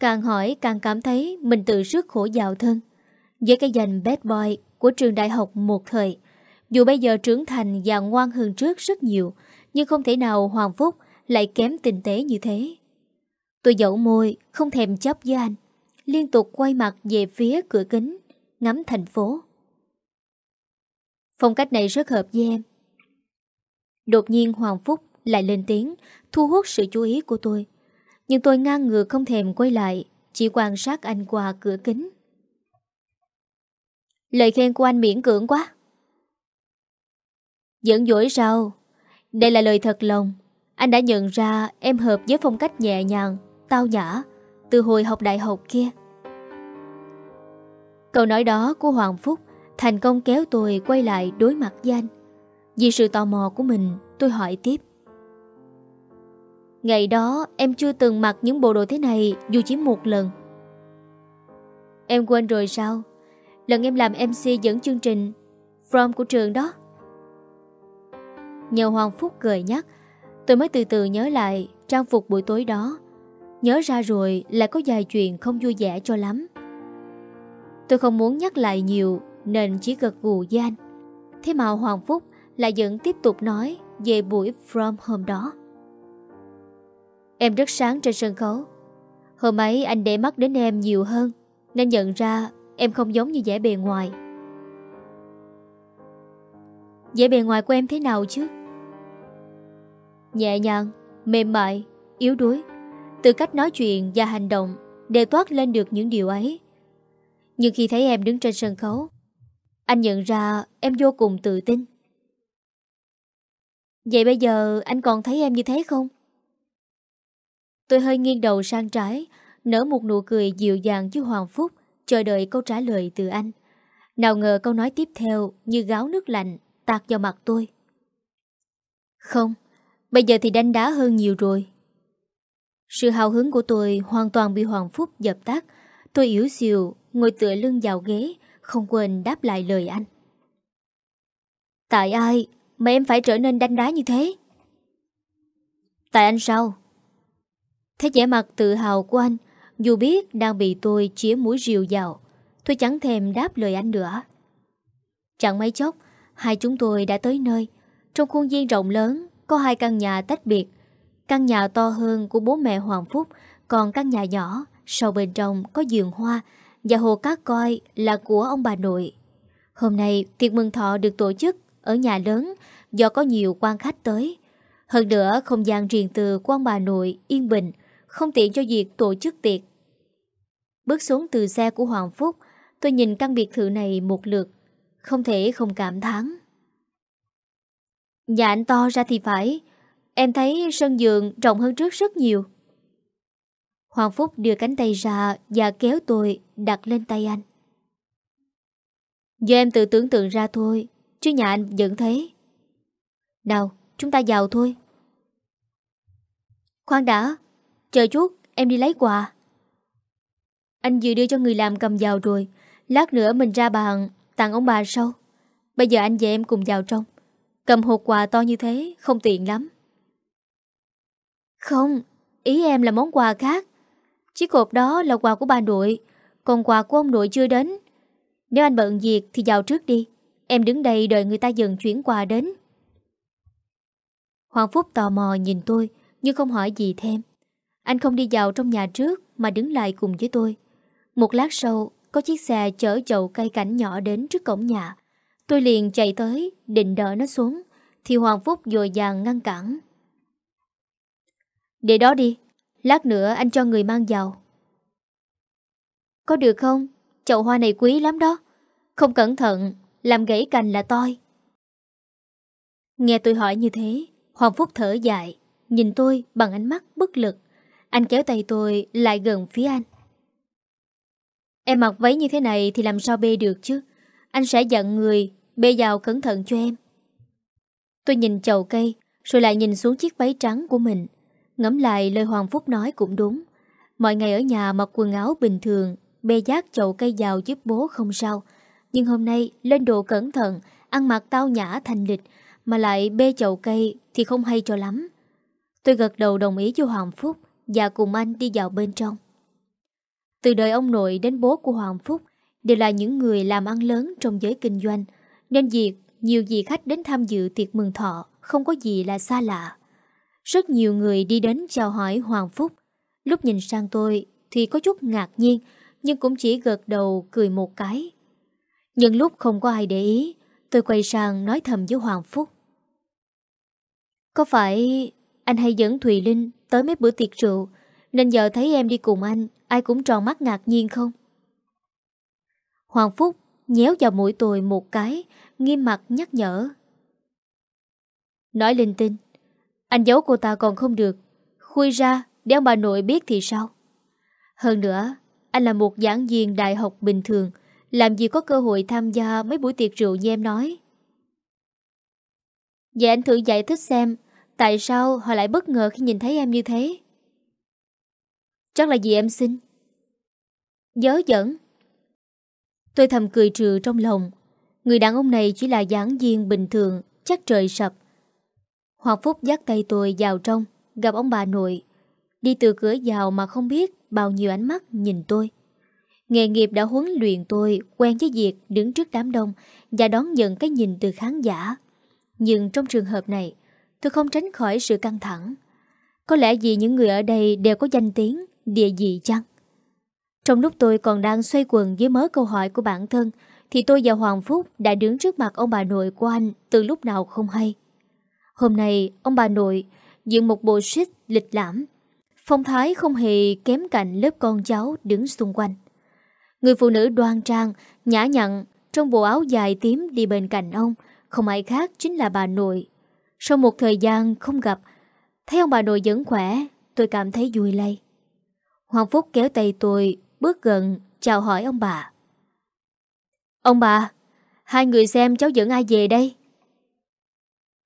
Càng hỏi càng cảm thấy mình tự rước khổ giàu thân. Với cái danh bad boy của trường đại học một thời, dù bây giờ trưởng thành và ngoan hơn trước rất nhiều, nhưng không thể nào Hoàng Phúc lại kém tình tế như thế. Tôi dẫu môi, không thèm chấp với anh, liên tục quay mặt về phía cửa kính, ngắm thành phố. Phong cách này rất hợp với em. Đột nhiên Hoàng Phúc lại lên tiếng, thu hút sự chú ý của tôi. Nhưng tôi ngang ngược không thèm quay lại, chỉ quan sát anh qua cửa kính. Lời khen của anh miễn cưỡng quá. Giận dỗi sao? Đây là lời thật lòng. Anh đã nhận ra em hợp với phong cách nhẹ nhàng, tao nhã, từ hồi học đại học kia. Câu nói đó của Hoàng Phúc thành công kéo tôi quay lại đối mặt với anh. Vì sự tò mò của mình, tôi hỏi tiếp. Ngày đó em chưa từng mặc những bộ đồ thế này dù chỉ một lần. Em quên rồi sao? Lần em làm MC dẫn chương trình From của trường đó. Nhờ Hoàng Phúc cười nhắc, tôi mới từ từ nhớ lại trang phục buổi tối đó. Nhớ ra rồi là có vài chuyện không vui vẻ cho lắm. Tôi không muốn nhắc lại nhiều nên chỉ gật gù với anh. Thế mà Hoàng Phúc lại vẫn tiếp tục nói về buổi From hôm đó. Em rất sáng trên sân khấu. Hôm ấy anh để mắt đến em nhiều hơn nên nhận ra em không giống như vẻ bề ngoài. Vẻ bề ngoài của em thế nào chứ? Nhẹ nhàng, mềm mại, yếu đuối. Từ cách nói chuyện và hành động đều toát lên được những điều ấy. Nhưng khi thấy em đứng trên sân khấu, anh nhận ra em vô cùng tự tin. Vậy bây giờ anh còn thấy em như thế không? Tôi hơi nghiêng đầu sang trái, nở một nụ cười dịu dàng với Hoàng Phúc, chờ đợi câu trả lời từ anh. Nào ngờ câu nói tiếp theo như gáo nước lạnh tạt vào mặt tôi. Không, bây giờ thì đánh đá hơn nhiều rồi. Sự hào hứng của tôi hoàn toàn bị Hoàng Phúc dập tắt. Tôi yếu xìu, ngồi tựa lưng vào ghế, không quên đáp lại lời anh. Tại ai mà em phải trở nên đánh đá như thế? Tại anh sao? Thấy vẻ mặt tự hào của anh, dù biết đang bị tôi chĩa mũi rìu vào, tôi chẳng thèm đáp lời anh nữa. Chẳng mấy chốc, hai chúng tôi đã tới nơi. Trong khuôn viên rộng lớn, có hai căn nhà tách biệt. Căn nhà to hơn của bố mẹ Hoàng Phúc, còn căn nhà nhỏ, sau bên trong có giường hoa và hồ cá coi là của ông bà nội. Hôm nay, tiệc mừng thọ được tổ chức ở nhà lớn do có nhiều quan khách tới. Hơn nữa, không gian riêng từ của ông bà nội yên bình, không tiện cho việc tổ chức tiệc. Bước xuống từ xe của Hoàng Phúc, tôi nhìn căn biệt thự này một lượt, không thể không cảm thán. Nhà anh to ra thì phải, em thấy sân giường rộng hơn trước rất nhiều. Hoàng Phúc đưa cánh tay ra và kéo tôi đặt lên tay anh. Giờ em tự tưởng tượng ra thôi, chứ nhà anh vẫn thế. Nào, chúng ta vào thôi. Khoan đã, chờ chút, em đi lấy quà. Anh vừa đưa cho người làm cầm vào rồi, lát nữa mình ra bàn tặng ông bà sau. Bây giờ anh và em cùng vào trong. Cầm hộp quà to như thế, không tiện lắm. Không, ý em là món quà khác. Chiếc hộp đó là quà của bà nội, còn quà của ông nội chưa đến. Nếu anh bận việc thì vào trước đi. Em đứng đây đợi người ta dần chuyển quà đến. Hoàng Phúc tò mò nhìn tôi, nhưng không hỏi gì thêm. Anh không đi vào trong nhà trước mà đứng lại cùng với tôi. Một lát sau, có chiếc xe chở chậu cây cảnh nhỏ đến trước cổng nhà. Tôi liền chạy tới, định đỡ nó xuống, thì Hoàng Phúc dồi dàng ngăn cản. Để đó đi, lát nữa anh cho người mang vào. Có được không? Chậu hoa này quý lắm đó. Không cẩn thận, làm gãy cành là toi. Nghe tôi hỏi như thế, Hoàng Phúc thở dài, nhìn tôi bằng ánh mắt bất lực. Anh kéo tay tôi lại gần phía anh. Em mặc váy như thế này thì làm sao bê được chứ? Anh sẽ dặn người bê vào cẩn thận cho em. Tôi nhìn chậu cây, rồi lại nhìn xuống chiếc váy trắng của mình. Ngẫm lại lời Hoàng Phúc nói cũng đúng. Mọi ngày ở nhà mặc quần áo bình thường, bê giác chậu cây vào giúp bố không sao. Nhưng hôm nay lên đồ cẩn thận, ăn mặc tao nhã thành lịch, mà lại bê chậu cây thì không hay cho lắm. Tôi gật đầu đồng ý với Hoàng Phúc và cùng anh đi vào bên trong. Từ đời ông nội đến bố của Hoàng Phúc đều là những người làm ăn lớn trong giới kinh doanh, nên việc nhiều vị khách đến tham dự tiệc mừng thọ không có gì là xa lạ. Rất nhiều người đi đến chào hỏi Hoàng Phúc. Lúc nhìn sang tôi thì có chút ngạc nhiên, nhưng cũng chỉ gật đầu cười một cái. Nhưng lúc không có ai để ý, tôi quay sang nói thầm với Hoàng Phúc. Có phải anh hay dẫn Thùy Linh tới mấy bữa tiệc rượu, nên giờ thấy em đi cùng anh, ai cũng tròn mắt ngạc nhiên không? Hoàng Phúc nhéo vào mũi tôi một cái, nghiêm mặt nhắc nhở. Nói linh tinh, anh giấu cô ta còn không được, khui ra để ông bà nội biết thì sao? Hơn nữa, anh là một giảng viên đại học bình thường, làm gì có cơ hội tham gia mấy buổi tiệc rượu như em nói. Vậy anh thử giải thích xem Tại sao họ lại bất ngờ khi nhìn thấy em như thế? Chắc là vì em xinh. Dớ dẫn. Tôi thầm cười trừ trong lòng. Người đàn ông này chỉ là giảng viên bình thường, chắc trời sập. Hoàng Phúc dắt tay tôi vào trong, gặp ông bà nội. Đi từ cửa vào mà không biết bao nhiêu ánh mắt nhìn tôi. Nghề nghiệp đã huấn luyện tôi quen với việc đứng trước đám đông và đón nhận cái nhìn từ khán giả. Nhưng trong trường hợp này, tôi không tránh khỏi sự căng thẳng. Có lẽ vì những người ở đây đều có danh tiếng, địa vị chăng? Trong lúc tôi còn đang xoay quần với mớ câu hỏi của bản thân, thì tôi và Hoàng Phúc đã đứng trước mặt ông bà nội của anh từ lúc nào không hay. Hôm nay, ông bà nội dựng một bộ xích lịch lãm. Phong thái không hề kém cạnh lớp con cháu đứng xung quanh. Người phụ nữ đoan trang, nhã nhặn, trong bộ áo dài tím đi bên cạnh ông, không ai khác chính là bà nội sau một thời gian không gặp, thấy ông bà nội vẫn khỏe, tôi cảm thấy vui lây. Hoàng Phúc kéo tay tôi, bước gần, chào hỏi ông bà. Ông bà, hai người xem cháu dẫn ai về đây?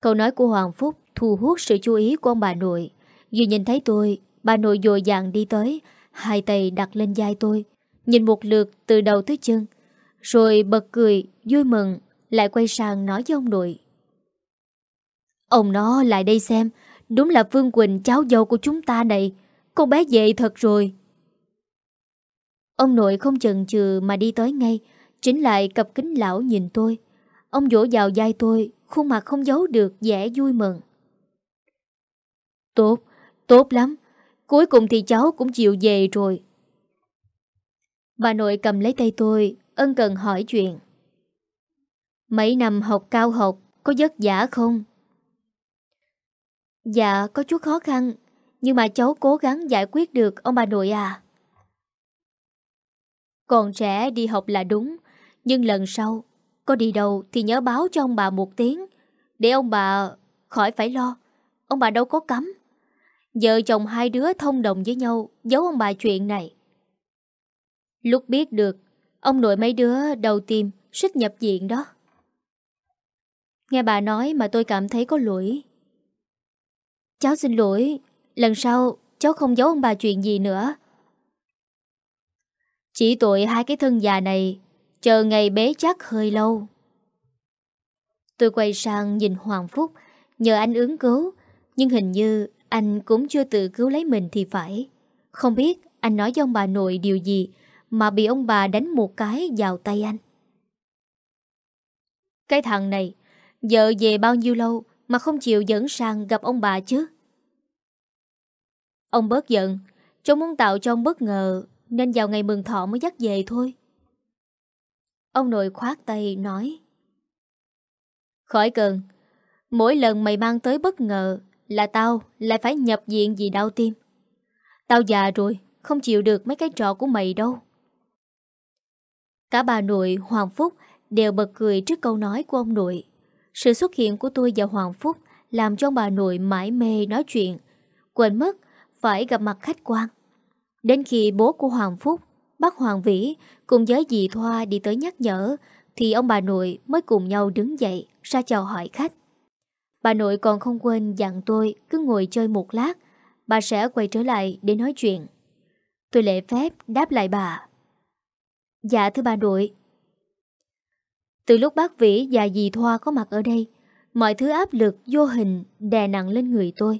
Câu nói của Hoàng Phúc thu hút sự chú ý của ông bà nội. Vừa nhìn thấy tôi, bà nội dồi dàng đi tới, hai tay đặt lên vai tôi, nhìn một lượt từ đầu tới chân, rồi bật cười, vui mừng, lại quay sang nói với ông nội. Ông nó lại đây xem, đúng là Phương Quỳnh cháu dâu của chúng ta này, con bé về thật rồi. Ông nội không chần chừ mà đi tới ngay, chính lại cặp kính lão nhìn tôi. Ông vỗ vào vai tôi, khuôn mặt không giấu được vẻ vui mừng. Tốt, tốt lắm. Cuối cùng thì cháu cũng chịu về rồi. Bà nội cầm lấy tay tôi, ân cần hỏi chuyện. Mấy năm học cao học, có vất vả không? Dạ có chút khó khăn Nhưng mà cháu cố gắng giải quyết được ông bà nội à còn trẻ đi học là đúng Nhưng lần sau Có đi đâu thì nhớ báo cho ông bà một tiếng Để ông bà khỏi phải lo Ông bà đâu có cấm. Vợ chồng hai đứa thông đồng với nhau Giấu ông bà chuyện này. Lúc biết được Ông nội mấy đứa đầu tim Xích nhập viện đó. Nghe bà nói mà tôi cảm thấy có lỗi. Cháu xin lỗi, lần sau cháu không giấu ông bà chuyện gì nữa. Chỉ tội hai cái thân già này, chờ ngày bế chắc hơi lâu. Tôi quay sang nhìn Hoàng Phúc, nhờ anh ứng cứu, nhưng hình như anh cũng chưa tự cứu lấy mình thì phải. Không biết anh nói với ông bà nội điều gì mà bị ông bà đánh một cái vào tay anh. Cái thằng này, vợ về bao nhiêu lâu mà không chịu dẫn sang gặp ông bà chứ. Ông bớt giận, cháu muốn tạo cho ông bất ngờ nên vào ngày mừng thọ mới dắt về thôi. Ông nội khoát tay nói Khỏi cần, mỗi lần mày mang tới bất ngờ là tao lại phải nhập viện vì đau tim. Tao già rồi, không chịu được mấy cái trò của mày đâu. Cả bà nội Hoàng Phúc đều bật cười trước câu nói của ông nội. Sự xuất hiện của tôi và Hoàng Phúc làm cho bà nội mãi mê nói chuyện, quên mất phải gặp mặt khách quan. Đến khi bố của Hoàng Phúc, bác Hoàng Vĩ cùng với dì Thoa đi tới nhắc nhở, thì ông bà nội mới cùng nhau đứng dậy ra chào hỏi khách. Bà nội còn không quên dặn tôi cứ ngồi chơi một lát, bà sẽ quay trở lại để nói chuyện. Tôi lễ phép đáp lại bà. Dạ thưa bà nội. Từ lúc bác Vĩ và dì Thoa có mặt ở đây, mọi thứ áp lực vô hình đè nặng lên người tôi.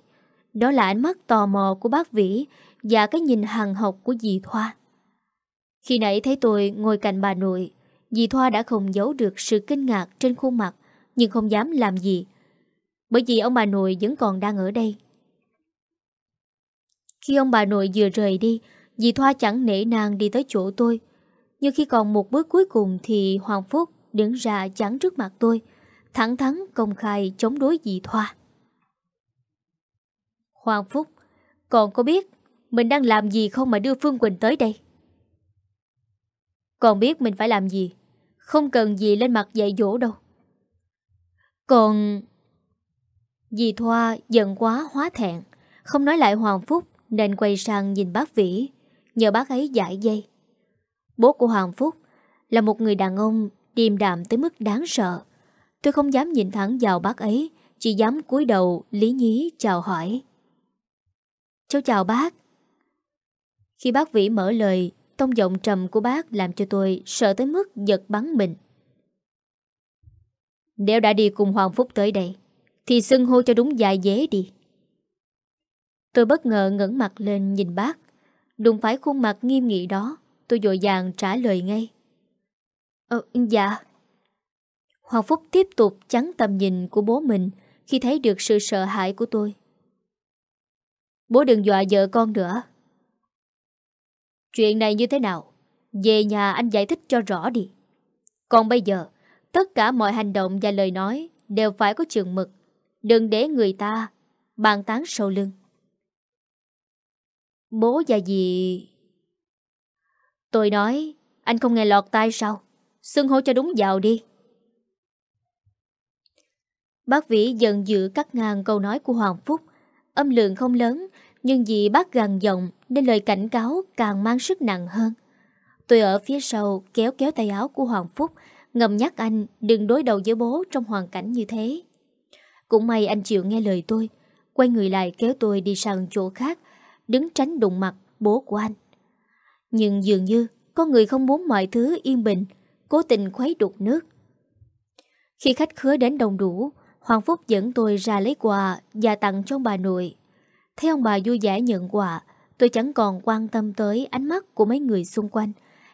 Đó là ánh mắt tò mò của bác Vĩ và cái nhìn hằng học của dì Thoa. Khi nãy thấy tôi ngồi cạnh bà nội, dì Thoa đã không giấu được sự kinh ngạc trên khuôn mặt, nhưng không dám làm gì. Bởi vì ông bà nội vẫn còn đang ở đây. Khi ông bà nội vừa rời đi, dì Thoa chẳng nể nang đi tới chỗ tôi. Nhưng khi còn một bước cuối cùng thì Hoàng Phúc đứng ra chắn trước mặt tôi, thẳng thắn công khai chống đối dì Thoa. Hoàng Phúc, còn có biết mình đang làm gì không mà đưa Phương Quỳnh tới đây? Còn biết mình phải làm gì, không cần gì lên mặt dạy dỗ đâu. Còn... Dì Thoa giận quá hóa thẹn, không nói lại Hoàng Phúc nên quay sang nhìn bác Vĩ, nhờ bác ấy giải dây. Bố của Hoàng Phúc là một người đàn ông điềm đạm tới mức đáng sợ. Tôi không dám nhìn thẳng vào bác ấy, chỉ dám cúi đầu lý nhí chào hỏi. Cháu chào bác. Khi bác Vĩ mở lời, tông giọng trầm của bác làm cho tôi sợ tới mức giật bắn mình. Nếu đã đi cùng Hoàng Phúc tới đây, thì xưng hô cho đúng dài dế đi. Tôi bất ngờ ngẩng mặt lên nhìn bác. Đụng phải khuôn mặt nghiêm nghị đó, tôi dội dàng trả lời ngay. Ờ, dạ. Hoàng Phúc tiếp tục chắn tầm nhìn của bố mình khi thấy được sự sợ hãi của tôi. Bố đừng dọa vợ con nữa. Chuyện này như thế nào? Về nhà anh giải thích cho rõ đi. Còn bây giờ, tất cả mọi hành động và lời nói đều phải có chừng mực. Đừng để người ta bàn tán sau lưng. Bố và dì... Tôi nói, anh không nghe lọt tai sao? Xưng hô cho đúng vào đi. Bác Vĩ dần dự cắt ngang câu nói của Hoàng Phúc. Âm lượng không lớn, nhưng vì bác gần giọng nên lời cảnh cáo càng mang sức nặng hơn. Tôi ở phía sau kéo kéo tay áo của Hoàng Phúc, ngầm nhắc anh đừng đối đầu với bố trong hoàn cảnh như thế. Cũng may anh chịu nghe lời tôi, quay người lại kéo tôi đi sang chỗ khác, đứng tránh đụng mặt bố của anh. Nhưng dường như có người không muốn mọi thứ yên bình, cố tình khuấy đục nước. Khi khách khứa đến đông đủ, Hoàng Phúc dẫn tôi ra lấy quà và tặng cho bà nội. Thấy ông bà vui vẻ nhận quà, tôi chẳng còn quan tâm tới ánh mắt của mấy người xung quanh,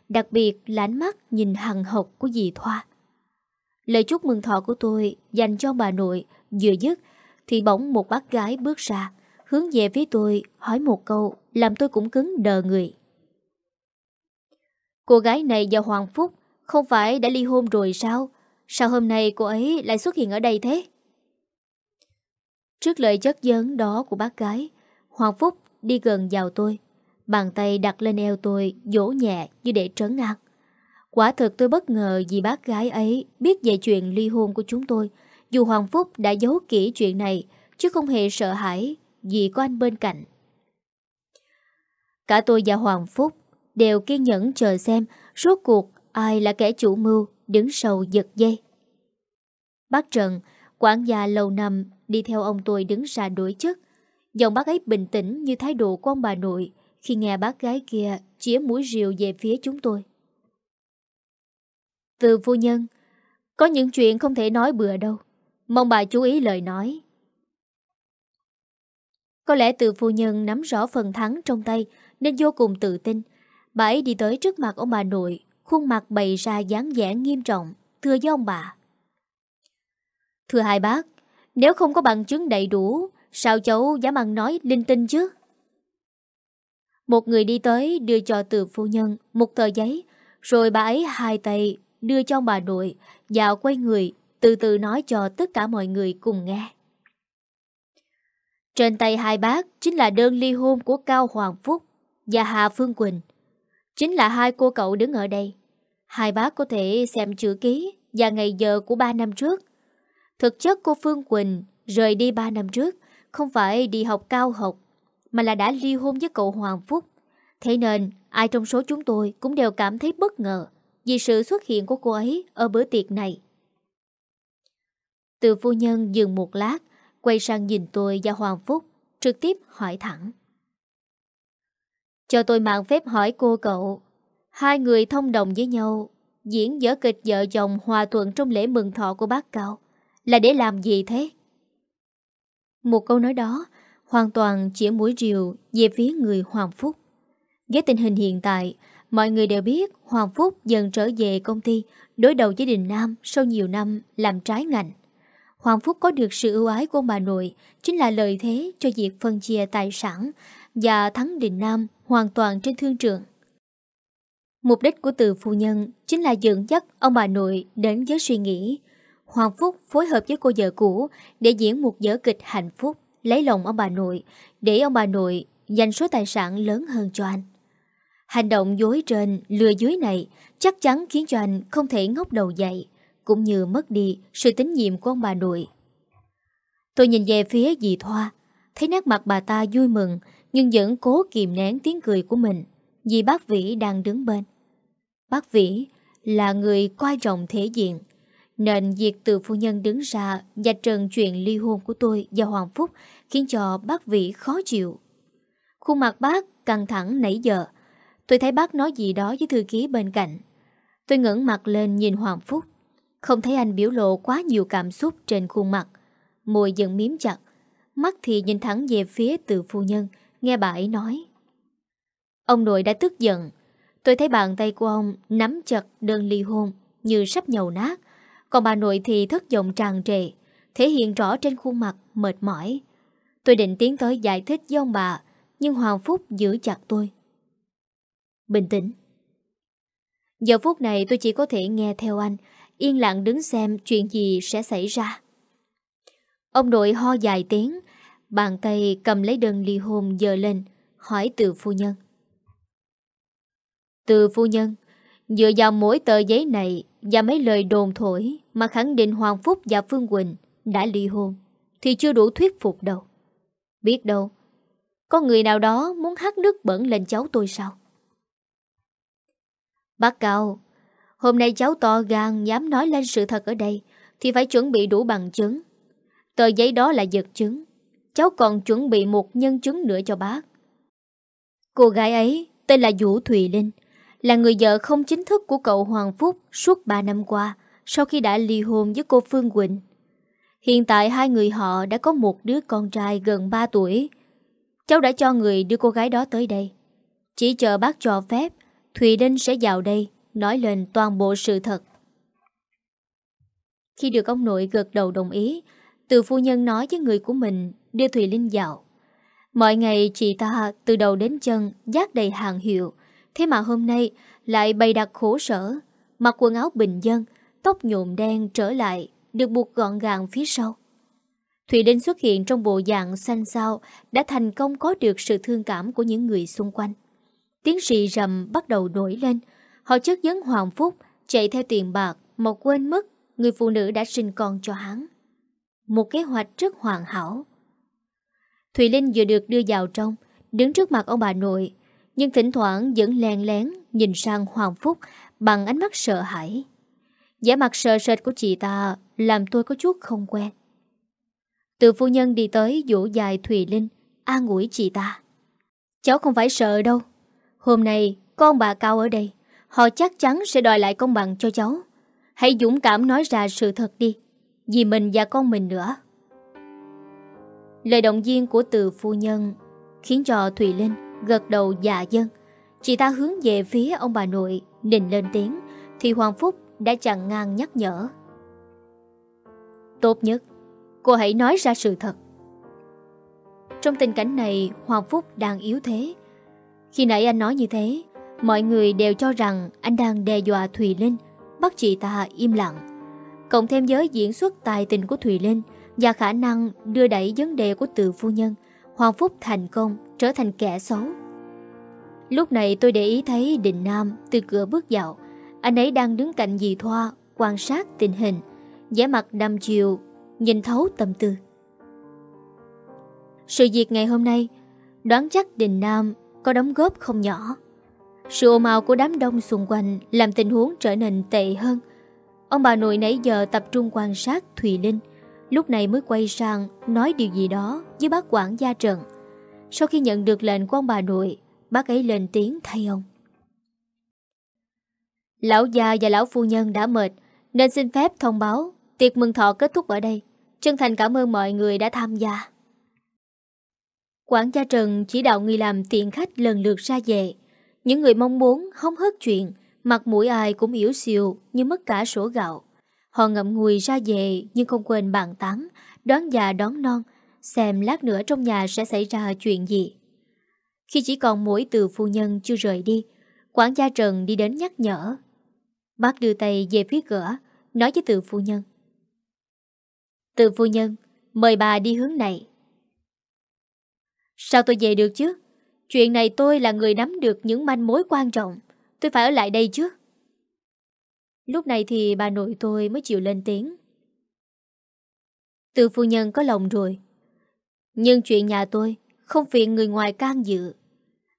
đặc biệt là ánh mắt nhìn hằng học của dì Thoa. Lời chúc mừng thọ của tôi dành cho bà nội vừa dứt thì bỗng một bác gái bước ra, hướng về phía tôi hỏi một câu làm tôi cũng cứng đờ người. Cô gái này và Hoàng Phúc không phải đã ly hôn rồi sao? Sao hôm nay cô ấy lại xuất hiện ở đây thế? Trước lời chất vấn đó của bác gái, Hoàng Phúc đi gần vào tôi. Bàn tay đặt lên eo tôi, dỗ nhẹ như để trấn an. Quả thực tôi bất ngờ vì bác gái ấy biết về chuyện ly hôn của chúng tôi. Dù Hoàng Phúc đã giấu kỹ chuyện này, chứ không hề sợ hãi vì có anh bên cạnh. Cả tôi và Hoàng Phúc đều kiên nhẫn chờ xem rốt cuộc ai là kẻ chủ mưu đứng sau giật dây. Bác Trần, quản gia lâu năm đi theo ông tôi đứng ra đối chất. Giọng bác ấy bình tĩnh như thái độ của ông bà nội khi nghe bác gái kia chĩa mũi rìu về phía chúng tôi. Từ phu nhân, có những chuyện không thể nói bừa đâu. Mong bà chú ý lời nói. Có lẽ từ phu nhân nắm rõ phần thắng trong tay nên vô cùng tự tin. Bà ấy đi tới trước mặt ông bà nội, khuôn mặt bày ra dáng vẻ nghiêm trọng, thưa với ông bà. Thưa hai bác, nếu không có bằng chứng đầy đủ, sao cháu dám ăn nói linh tinh chứ? Một người đi tới đưa cho từ phu nhân một tờ giấy, rồi bà ấy hai tay đưa cho bà nội và quay người từ từ nói cho tất cả mọi người cùng nghe. Trên tay hai bác chính là đơn ly hôn của Cao Hoàng Phúc và Hà Phương Quỳnh. Chính là hai cô cậu đứng ở đây. Hai bác có thể xem chữ ký và ngày giờ của ba năm trước. Thực chất cô Phương Quỳnh rời đi 3 năm trước không phải đi học cao học mà là đã ly hôn với cậu Hoàng Phúc. Thế nên ai trong số chúng tôi cũng đều cảm thấy bất ngờ vì sự xuất hiện của cô ấy ở bữa tiệc này. Từ phu nhân dừng một lát, quay sang nhìn tôi và Hoàng Phúc, trực tiếp hỏi thẳng. Cho tôi mạng phép hỏi cô cậu, hai người thông đồng với nhau, diễn dở kịch vợ chồng hòa thuận trong lễ mừng thọ của bác Cao, là để làm gì thế? Một câu nói đó hoàn toàn chỉ mũi rìu về phía người Hoàng Phúc. Với tình hình hiện tại, mọi người đều biết Hoàng Phúc dần trở về công ty đối đầu với Đình Nam sau nhiều năm làm trái ngành. Hoàng Phúc có được sự ưu ái của bà nội chính là lợi thế cho việc phân chia tài sản và thắng Đình Nam hoàn toàn trên thương trường. Mục đích của từ phu nhân chính là dẫn dắt ông bà nội đến với suy nghĩ Hoàng Phúc phối hợp với cô vợ cũ để diễn một vở kịch hạnh phúc lấy lòng ông bà nội để ông bà nội dành số tài sản lớn hơn cho anh. Hành động dối trên, lừa dưới này chắc chắn khiến cho anh không thể ngóc đầu dậy, cũng như mất đi sự tín nhiệm của ông bà nội. Tôi nhìn về phía dì Thoa, thấy nét mặt bà ta vui mừng, nhưng vẫn cố kìm nén tiếng cười của mình, vì bác Vĩ đang đứng bên. Bác Vĩ là người coi trọng thể diện, nên việc từ phu nhân đứng ra và trần chuyện ly hôn của tôi và Hoàng Phúc khiến cho bác Vĩ khó chịu. Khuôn mặt bác căng thẳng nãy giờ, tôi thấy bác nói gì đó với thư ký bên cạnh. Tôi ngẩng mặt lên nhìn Hoàng Phúc, không thấy anh biểu lộ quá nhiều cảm xúc trên khuôn mặt. Môi dần miếm chặt, mắt thì nhìn thẳng về phía từ phu nhân, nghe bà ấy nói. Ông nội đã tức giận, tôi thấy bàn tay của ông nắm chặt đơn ly hôn như sắp nhầu nát, còn bà nội thì thất vọng tràn trề, thể hiện rõ trên khuôn mặt mệt mỏi. Tôi định tiến tới giải thích với ông bà, nhưng Hoàng Phúc giữ chặt tôi. Bình tĩnh. Giờ phút này tôi chỉ có thể nghe theo anh, yên lặng đứng xem chuyện gì sẽ xảy ra. Ông nội ho dài tiếng, bàn tay cầm lấy đơn ly hôn dờ lên, hỏi từ phu nhân. Từ phu nhân, dựa vào mỗi tờ giấy này và mấy lời đồn thổi mà khẳng định Hoàng Phúc và Phương Quỳnh đã ly hôn, thì chưa đủ thuyết phục đâu. Biết đâu, có người nào đó muốn hát nước bẩn lên cháu tôi sao? Bác Cao, hôm nay cháu to gan dám nói lên sự thật ở đây thì phải chuẩn bị đủ bằng chứng. Tờ giấy đó là vật chứng. Cháu còn chuẩn bị một nhân chứng nữa cho bác. Cô gái ấy tên là Vũ Thùy Linh, là người vợ không chính thức của cậu Hoàng Phúc suốt 3 năm qua sau khi đã ly hôn với cô Phương Quỳnh. Hiện tại hai người họ đã có một đứa con trai gần 3 tuổi. Cháu đã cho người đưa cô gái đó tới đây. Chỉ chờ bác cho phép, Thùy Linh sẽ vào đây, nói lên toàn bộ sự thật. Khi được ông nội gật đầu đồng ý, từ phu nhân nói với người của mình đưa Thùy Linh vào. Mọi ngày chị ta từ đầu đến chân giác đầy hàng hiệu, thế mà hôm nay lại bày đặt khổ sở, mặc quần áo bình dân, tóc nhuộm đen trở lại, được buộc gọn gàng phía sau. Thủy Linh xuất hiện trong bộ dạng xanh xao đã thành công có được sự thương cảm của những người xung quanh. Tiếng rì rầm bắt đầu nổi lên, họ chất vấn Hoàng Phúc chạy theo tiền bạc mà quên mất người phụ nữ đã sinh con cho hắn. Một kế hoạch rất hoàn hảo. Thùy Linh vừa được đưa vào trong, đứng trước mặt ông bà nội, nhưng thỉnh thoảng vẫn len lén nhìn sang Hoàng Phúc bằng ánh mắt sợ hãi. Giả mặt sợ sệt của chị ta làm tôi có chút không quen. Từ phu nhân đi tới dỗ dài Thùy Linh, an ủi chị ta. Cháu không phải sợ đâu. Hôm nay, con bà Cao ở đây, họ chắc chắn sẽ đòi lại công bằng cho cháu. Hãy dũng cảm nói ra sự thật đi, vì mình và con mình nữa. Lời động viên của từ phu nhân khiến cho Thùy Linh gật đầu dạ dân. Chị ta hướng về phía ông bà nội, nình lên tiếng, thì Hoàng Phúc đã chặn ngang nhắc nhở. Tốt nhất, cô hãy nói ra sự thật. Trong tình cảnh này, Hoàng Phúc đang yếu thế. Khi nãy anh nói như thế, mọi người đều cho rằng anh đang đe dọa Thùy Linh, bắt chị ta im lặng. Cộng thêm giới diễn xuất tài tình của Thùy Linh và khả năng đưa đẩy vấn đề của từ phu nhân, Hoàng Phúc thành công trở thành kẻ xấu. Lúc này tôi để ý thấy Đình Nam từ cửa bước vào, anh ấy đang đứng cạnh dì Thoa quan sát tình hình, vẻ mặt đăm chiều nhìn thấu tâm tư. Sự việc ngày hôm nay, đoán chắc Đình Nam có đóng góp không nhỏ. Sự ồn ào của đám đông xung quanh làm tình huống trở nên tệ hơn. Ông bà nội nãy giờ tập trung quan sát Thùy Linh, lúc này mới quay sang nói điều gì đó với bác quản gia Trần. Sau khi nhận được lệnh của ông bà nội, bác ấy lên tiếng thay ông. Lão già và lão phu nhân đã mệt, nên xin phép thông báo tiệc mừng thọ kết thúc ở đây. Chân thành cảm ơn mọi người đã tham gia. Quản gia Trần chỉ đạo người làm tiện khách lần lượt ra về. Những người mong muốn hóng hớt chuyện, mặt mũi ai cũng yếu xìu như mất cả sổ gạo. Họ ngậm ngùi ra về nhưng không quên bàn tán, đón già đón non, xem lát nữa trong nhà sẽ xảy ra chuyện gì. Khi chỉ còn mỗi từ phu nhân chưa rời đi, quản gia Trần đi đến nhắc nhở. Bác đưa tay về phía cửa, nói với từ phu nhân. Từ phu nhân, mời bà đi hướng này. Sao tôi về được chứ? Chuyện này tôi là người nắm được những manh mối quan trọng. Tôi phải ở lại đây chứ. Lúc này thì bà nội tôi mới chịu lên tiếng. Từ phu nhân có lòng rồi. Nhưng chuyện nhà tôi không phiền người ngoài can dự.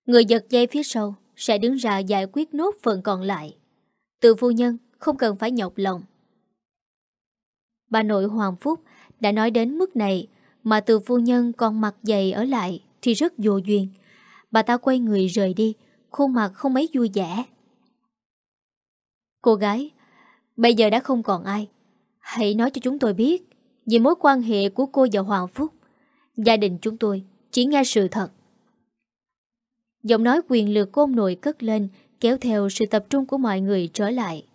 Người giật dây phía sau sẽ đứng ra giải quyết nốt phần còn lại. Từ phu nhân không cần phải nhọc lòng. Bà nội Hoàng Phúc đã nói đến mức này mà từ phu nhân còn mặt dày ở lại thì rất vô duyên. Bà ta quay người rời đi, khuôn mặt không mấy vui vẻ. Cô gái, bây giờ đã không còn ai. Hãy nói cho chúng tôi biết về mối quan hệ của cô và Hoàng Phúc. Gia đình chúng tôi chỉ nghe sự thật. Giọng nói quyền lực của ông nội cất lên kéo theo sự tập trung của mọi người trở lại.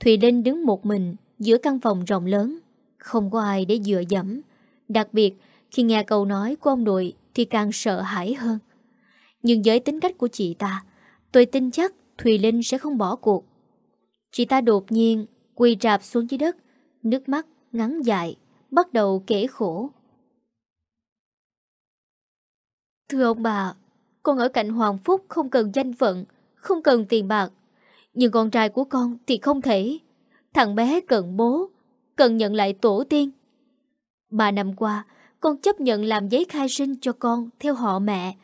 Thùy Linh đứng một mình giữa căn phòng rộng lớn, không có ai để dựa dẫm. Đặc biệt, khi nghe câu nói của ông nội thì càng sợ hãi hơn. Nhưng với tính cách của chị ta, tôi tin chắc Thùy Linh sẽ không bỏ cuộc. Chị ta đột nhiên quỳ rạp xuống dưới đất, nước mắt ngắn dài, bắt đầu kể khổ. Thưa ông bà, con ở cạnh Hoàng Phúc không cần danh phận, không cần tiền bạc. Nhưng con trai của con thì không thể. Thằng bé cần bố, cần nhận lại tổ tiên. Ba năm qua, con chấp nhận làm giấy khai sinh cho con theo họ mẹ.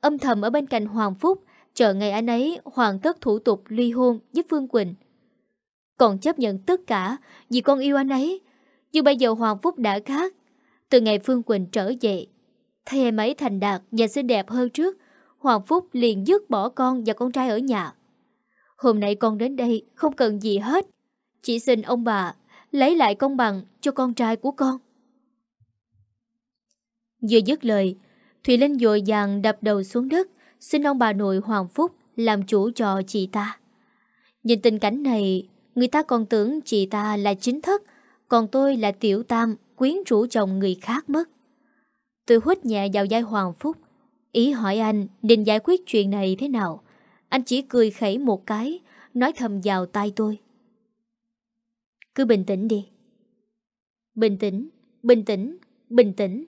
Âm thầm ở bên cạnh Hoàng Phúc, chờ ngày anh ấy hoàn tất thủ tục ly hôn với Phương Quỳnh. Còn chấp nhận tất cả vì con yêu anh ấy. Nhưng bây giờ Hoàng Phúc đã khác. Từ ngày Phương Quỳnh trở về, thấy em ấy thành đạt và xinh đẹp hơn trước, Hoàng Phúc liền dứt bỏ con và con trai ở nhà. Hôm nay con đến đây không cần gì hết. Chỉ xin ông bà lấy lại công bằng cho con trai của con. Vừa dứt lời, Thùy Linh dội dàng đập đầu xuống đất, xin ông bà nội Hoàng Phúc làm chủ cho chị ta. Nhìn tình cảnh này, người ta còn tưởng chị ta là chính thất, còn tôi là tiểu tam, quyến rũ chồng người khác mất. Tôi hút nhẹ vào vai Hoàng Phúc, ý hỏi anh định giải quyết chuyện này thế nào. Anh chỉ cười khẩy một cái, nói thầm vào tai tôi. Cứ bình tĩnh đi. Bình tĩnh, bình tĩnh, bình tĩnh.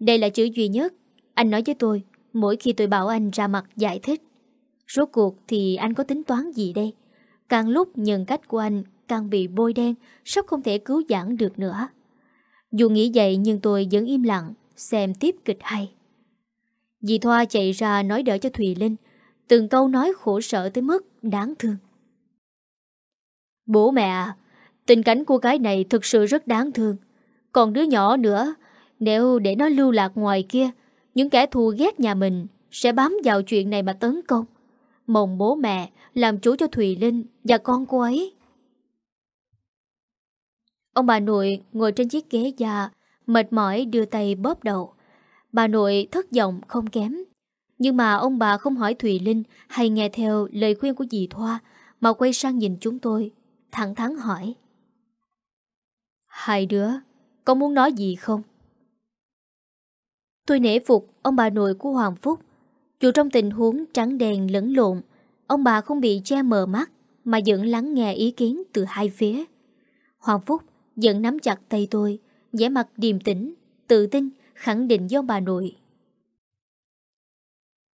Đây là chữ duy nhất anh nói với tôi mỗi khi tôi bảo anh ra mặt giải thích. Rốt cuộc thì anh có tính toán gì đây? Càng lúc nhân cách của anh càng bị bôi đen, sắp không thể cứu giãn được nữa. Dù nghĩ vậy nhưng tôi vẫn im lặng, xem tiếp kịch hay. Dì Thoa chạy ra nói đỡ cho Thùy Linh, từng câu nói khổ sở tới mức đáng thương. Bố mẹ à, tình cảnh cô gái này thực sự rất đáng thương. Còn đứa nhỏ nữa, nếu để nó lưu lạc ngoài kia, những kẻ thù ghét nhà mình sẽ bám vào chuyện này mà tấn công. Mong bố mẹ làm chủ cho Thùy Linh và con cô ấy. Ông bà nội ngồi trên chiếc ghế già, mệt mỏi đưa tay bóp đầu. Bà nội thất vọng không kém. Nhưng mà ông bà không hỏi Thùy Linh hay nghe theo lời khuyên của dì Thoa, mà quay sang nhìn chúng tôi, thẳng thắn hỏi. Hai đứa, có muốn nói gì không? Tôi nể phục ông bà nội của Hoàng Phúc. Dù trong tình huống trắng đèn lẫn lộn, ông bà không bị che mờ mắt mà vẫn lắng nghe ý kiến từ hai phía. Hoàng Phúc vẫn nắm chặt tay tôi, vẻ mặt điềm tĩnh, tự tin, khẳng định với ông bà nội.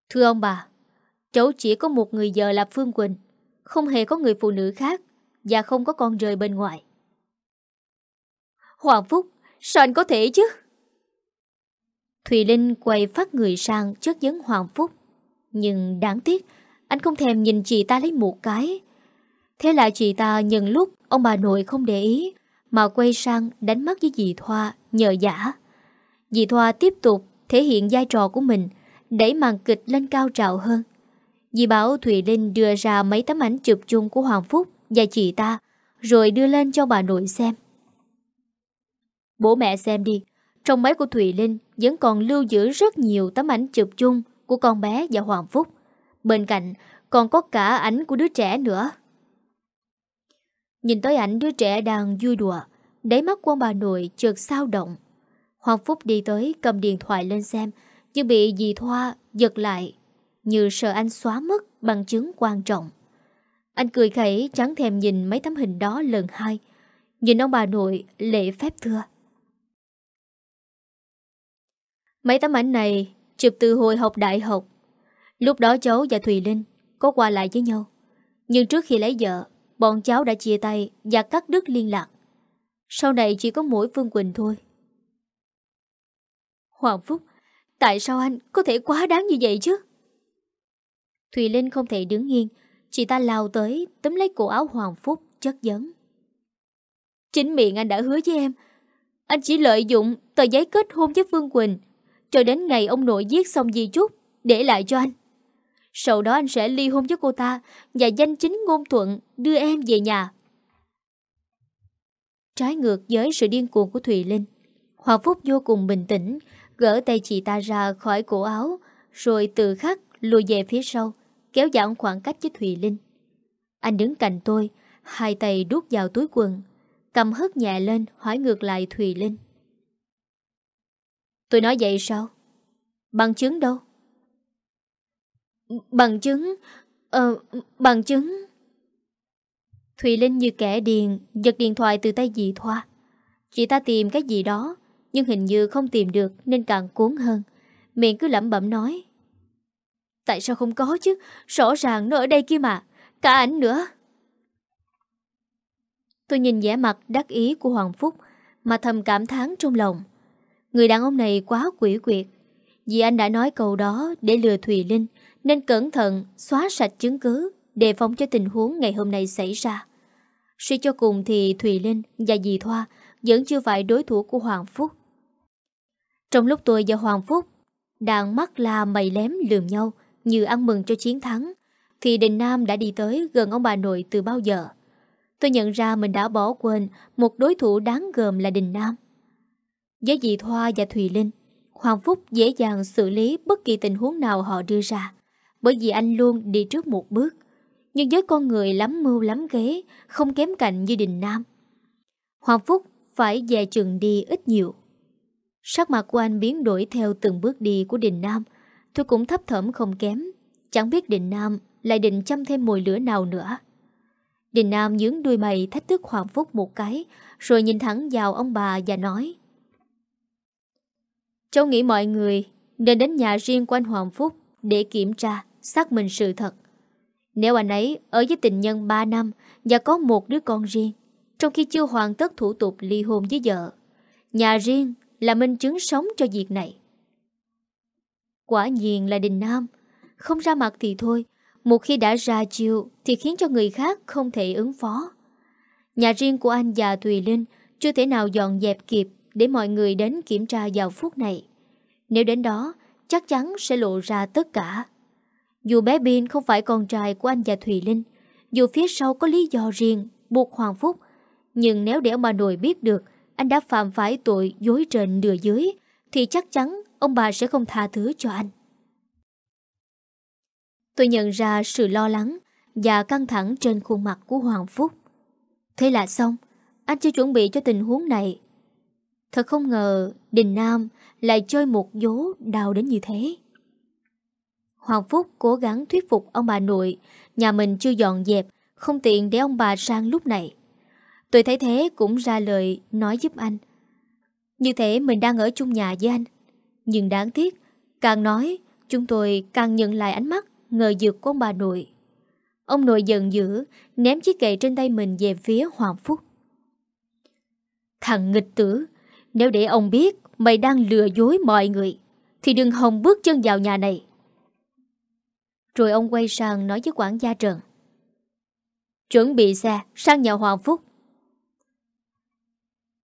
Thưa ông bà, cháu chỉ có một người vợ là Phương Quỳnh, không hề có người phụ nữ khác và không có con rời bên ngoài. Hoàng Phúc, Sao anh có thể chứ? Thùy Linh quay phát người sang chất vấn Hoàng Phúc. Nhưng đáng tiếc, anh không thèm nhìn chị ta lấy một cái. Thế là chị ta nhận lúc ông bà nội không để ý, mà quay sang đánh mắt với dì Thoa nhờ giả. Dì Thoa tiếp tục thể hiện vai trò của mình, đẩy màn kịch lên cao trào hơn. Dì bảo Thùy Linh đưa ra mấy tấm ảnh chụp chung của Hoàng Phúc và chị ta, rồi đưa lên cho bà nội xem. Bố mẹ xem đi, trong máy của Thùy Linh vẫn còn lưu giữ rất nhiều tấm ảnh chụp chung của con bé và Hoàng Phúc. Bên cạnh còn có cả ảnh của đứa trẻ nữa. Nhìn tới ảnh đứa trẻ đang vui đùa, đáy mắt của bà nội chợt sao động. Hoàng Phúc đi tới cầm điện thoại lên xem, nhưng bị dì Thoa giật lại, như sợ anh xóa mất bằng chứng quan trọng. Anh cười khẩy chẳng thèm nhìn mấy tấm hình đó lần hai, nhìn ông bà nội lệ phép thưa. Mấy tấm ảnh này chụp từ hồi học đại học. Lúc đó cháu và Thùy Linh có qua lại với nhau. Nhưng trước khi lấy vợ, bọn cháu đã chia tay và cắt đứt liên lạc. Sau này chỉ có mỗi Phương Quỳnh thôi. Hoàng Phúc, tại sao anh có thể quá đáng như vậy chứ? Thùy Linh không thể đứng yên, chị ta lao tới, tấm lấy cổ áo Hoàng Phúc, chất vấn. Chính miệng anh đã hứa với em, anh chỉ lợi dụng tờ giấy kết hôn với Phương Quỳnh cho đến ngày ông nội giết xong di chúc Để lại cho anh sau đó anh sẽ ly hôn với cô ta Và danh chính ngôn thuận đưa em về nhà Trái ngược với sự điên cuồng của Thùy Linh, Hoàng Phúc vô cùng bình tĩnh, Gỡ tay chị ta ra khỏi cổ áo, Rồi từ khắc lùi về phía sau, Kéo giãn khoảng cách với Thùy Linh Anh đứng cạnh tôi, Hai tay đút vào túi quần, Cầm hất nhẹ lên, hỏi ngược lại Thùy Linh Tôi nói vậy sao? Bằng chứng đâu? Bằng chứng? Ờ, bằng chứng... Thùy Linh như kẻ điền giật điện thoại từ tay dì Thoa. Chị ta tìm cái gì đó, nhưng hình như không tìm được nên càng cuốn hơn. Miệng cứ lẩm bẩm nói. Tại sao không có chứ? Rõ ràng nó ở đây kia mà. Cả ảnh nữa. Tôi nhìn vẻ mặt đắc ý của Hoàng Phúc mà thầm cảm thán trong lòng. Người đàn ông này quá quỷ quyệt Vì anh đã nói câu đó để lừa Thùy Linh nên cẩn thận xóa sạch chứng cứ Đề phòng cho tình huống ngày hôm nay xảy ra. Suy cho cùng thì Thùy Linh và dì Thoa Vẫn chưa phải đối thủ của Hoàng Phúc. Trong lúc tôi và Hoàng Phúc Đang mắt la mày lém lườm nhau Như ăn mừng cho chiến thắng Thì Đình Nam đã đi tới gần ông bà nội từ bao giờ. Tôi nhận ra mình đã bỏ quên Một đối thủ đáng gờm là Đình Nam. Với dì Thoa và Thùy Linh, Hoàng Phúc dễ dàng xử lý bất kỳ tình huống nào họ đưa ra, bởi vì anh luôn đi trước một bước. Nhưng với con người lắm mưu lắm ghế, không kém cạnh như Đình Nam. Hoàng Phúc phải dè chừng đi ít nhiều. Sắc mặt của anh biến đổi theo từng bước đi của Đình Nam, tôi cũng thấp thởm không kém. Chẳng biết Đình Nam lại định chăm thêm mồi lửa nào nữa. Đình Nam nhướng đuôi mày thách thức Hoàng Phúc một cái, rồi nhìn thẳng vào ông bà và nói Cháu nghĩ mọi người nên đến nhà riêng của anh Hoàng Phúc để kiểm tra, xác minh sự thật. Nếu anh ấy ở với tình nhân 3 năm và có một đứa con riêng, trong khi chưa hoàn tất thủ tục ly hôn với vợ, nhà riêng là minh chứng sống cho việc này. Quả nhiên là Đình Nam, không ra mặt thì thôi, một khi đã ra chiêu thì khiến cho người khác không thể ứng phó. Nhà riêng của anh và Thùy Linh chưa thể nào dọn dẹp kịp để mọi người đến kiểm tra vào phút này. Nếu đến đó, chắc chắn sẽ lộ ra tất cả. Dù bé Bin không phải con trai của anh và Thùy Linh, dù phía sau có lý do riêng buộc Hoàng Phúc, nhưng nếu để ông bà nội biết được anh đã phạm phải tội dối trền lừa dưới, thì chắc chắn ông bà sẽ không tha thứ cho anh. Tôi nhận ra sự lo lắng và căng thẳng trên khuôn mặt của Hoàng Phúc. Thế là xong, anh chưa chuẩn bị cho tình huống này Thật không ngờ Đình Nam lại chơi một dố đau đến như thế. Hoàng Phúc cố gắng thuyết phục ông bà nội nhà mình chưa dọn dẹp, không tiện để ông bà sang lúc này. Tôi thấy thế cũng ra lời nói giúp anh. Như thế mình đang ở chung nhà với anh. Nhưng đáng tiếc, càng nói, chúng tôi càng nhận lại ánh mắt ngờ dược của ông bà nội. Ông nội giận dữ, ném chiếc kệ trên tay mình về phía Hoàng Phúc. Thằng nghịch tử, Nếu để ông biết mày đang lừa dối mọi người, thì đừng hòng bước chân vào nhà này. Rồi ông quay sang nói với quản gia Trần. Chuẩn bị xe sang nhà Hoàng Phúc.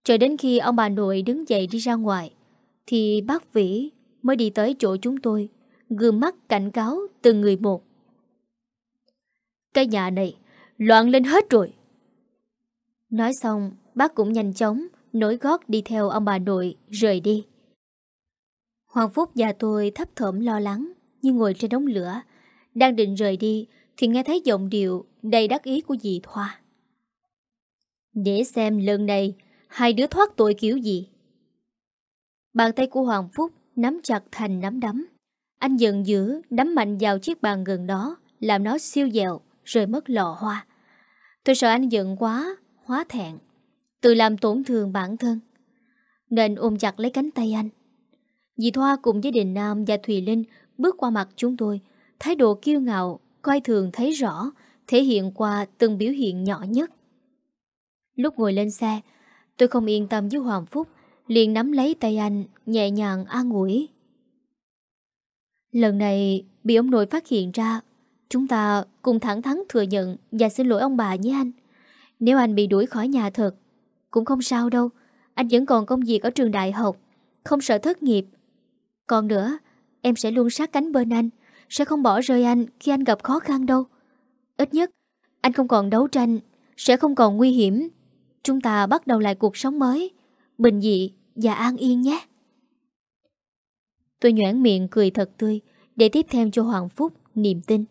Chờ đến khi ông bà nội đứng dậy đi ra ngoài, thì bác Vĩ mới đi tới chỗ chúng tôi, gương mắt cảnh cáo từng người một. Cái nhà này loạn lên hết rồi. Nói xong, bác cũng nhanh chóng nối gót đi theo ông bà nội rời đi. Hoàng Phúc và tôi thấp thỏm lo lắng như ngồi trên đống lửa. Đang định rời đi thì nghe thấy giọng điệu đầy đắc ý của dì Thoa. Để xem lần này hai đứa thoát tội kiểu gì. Bàn tay của Hoàng Phúc nắm chặt thành nắm đấm. Anh giận dữ đấm mạnh vào chiếc bàn gần đó làm nó siêu dẹo rồi mất lọ hoa. Tôi sợ anh giận quá, hóa thẹn, tự làm tổn thương bản thân. Nên ôm chặt lấy cánh tay anh. Dì Thoa cùng với Đình Nam và Thùy Linh bước qua mặt chúng tôi, thái độ kiêu ngạo, coi thường thấy rõ, thể hiện qua từng biểu hiện nhỏ nhất. Lúc ngồi lên xe, tôi không yên tâm với Hoàng Phúc, liền nắm lấy tay anh, nhẹ nhàng an ủi. Lần này bị ông nội phát hiện ra, chúng ta cùng thẳng thắn thừa nhận và xin lỗi ông bà nhé anh. Nếu anh bị đuổi khỏi nhà thật, cũng không sao đâu, anh vẫn còn công việc ở trường đại học, không sợ thất nghiệp. Còn nữa, em sẽ luôn sát cánh bên anh, sẽ không bỏ rơi anh khi anh gặp khó khăn đâu. Ít nhất, anh không còn đấu tranh, sẽ không còn nguy hiểm. Chúng ta bắt đầu lại cuộc sống mới, bình dị và an yên nhé. Tôi nhoảng miệng cười thật tươi để tiếp thêm cho Hoàng Phúc niềm tin.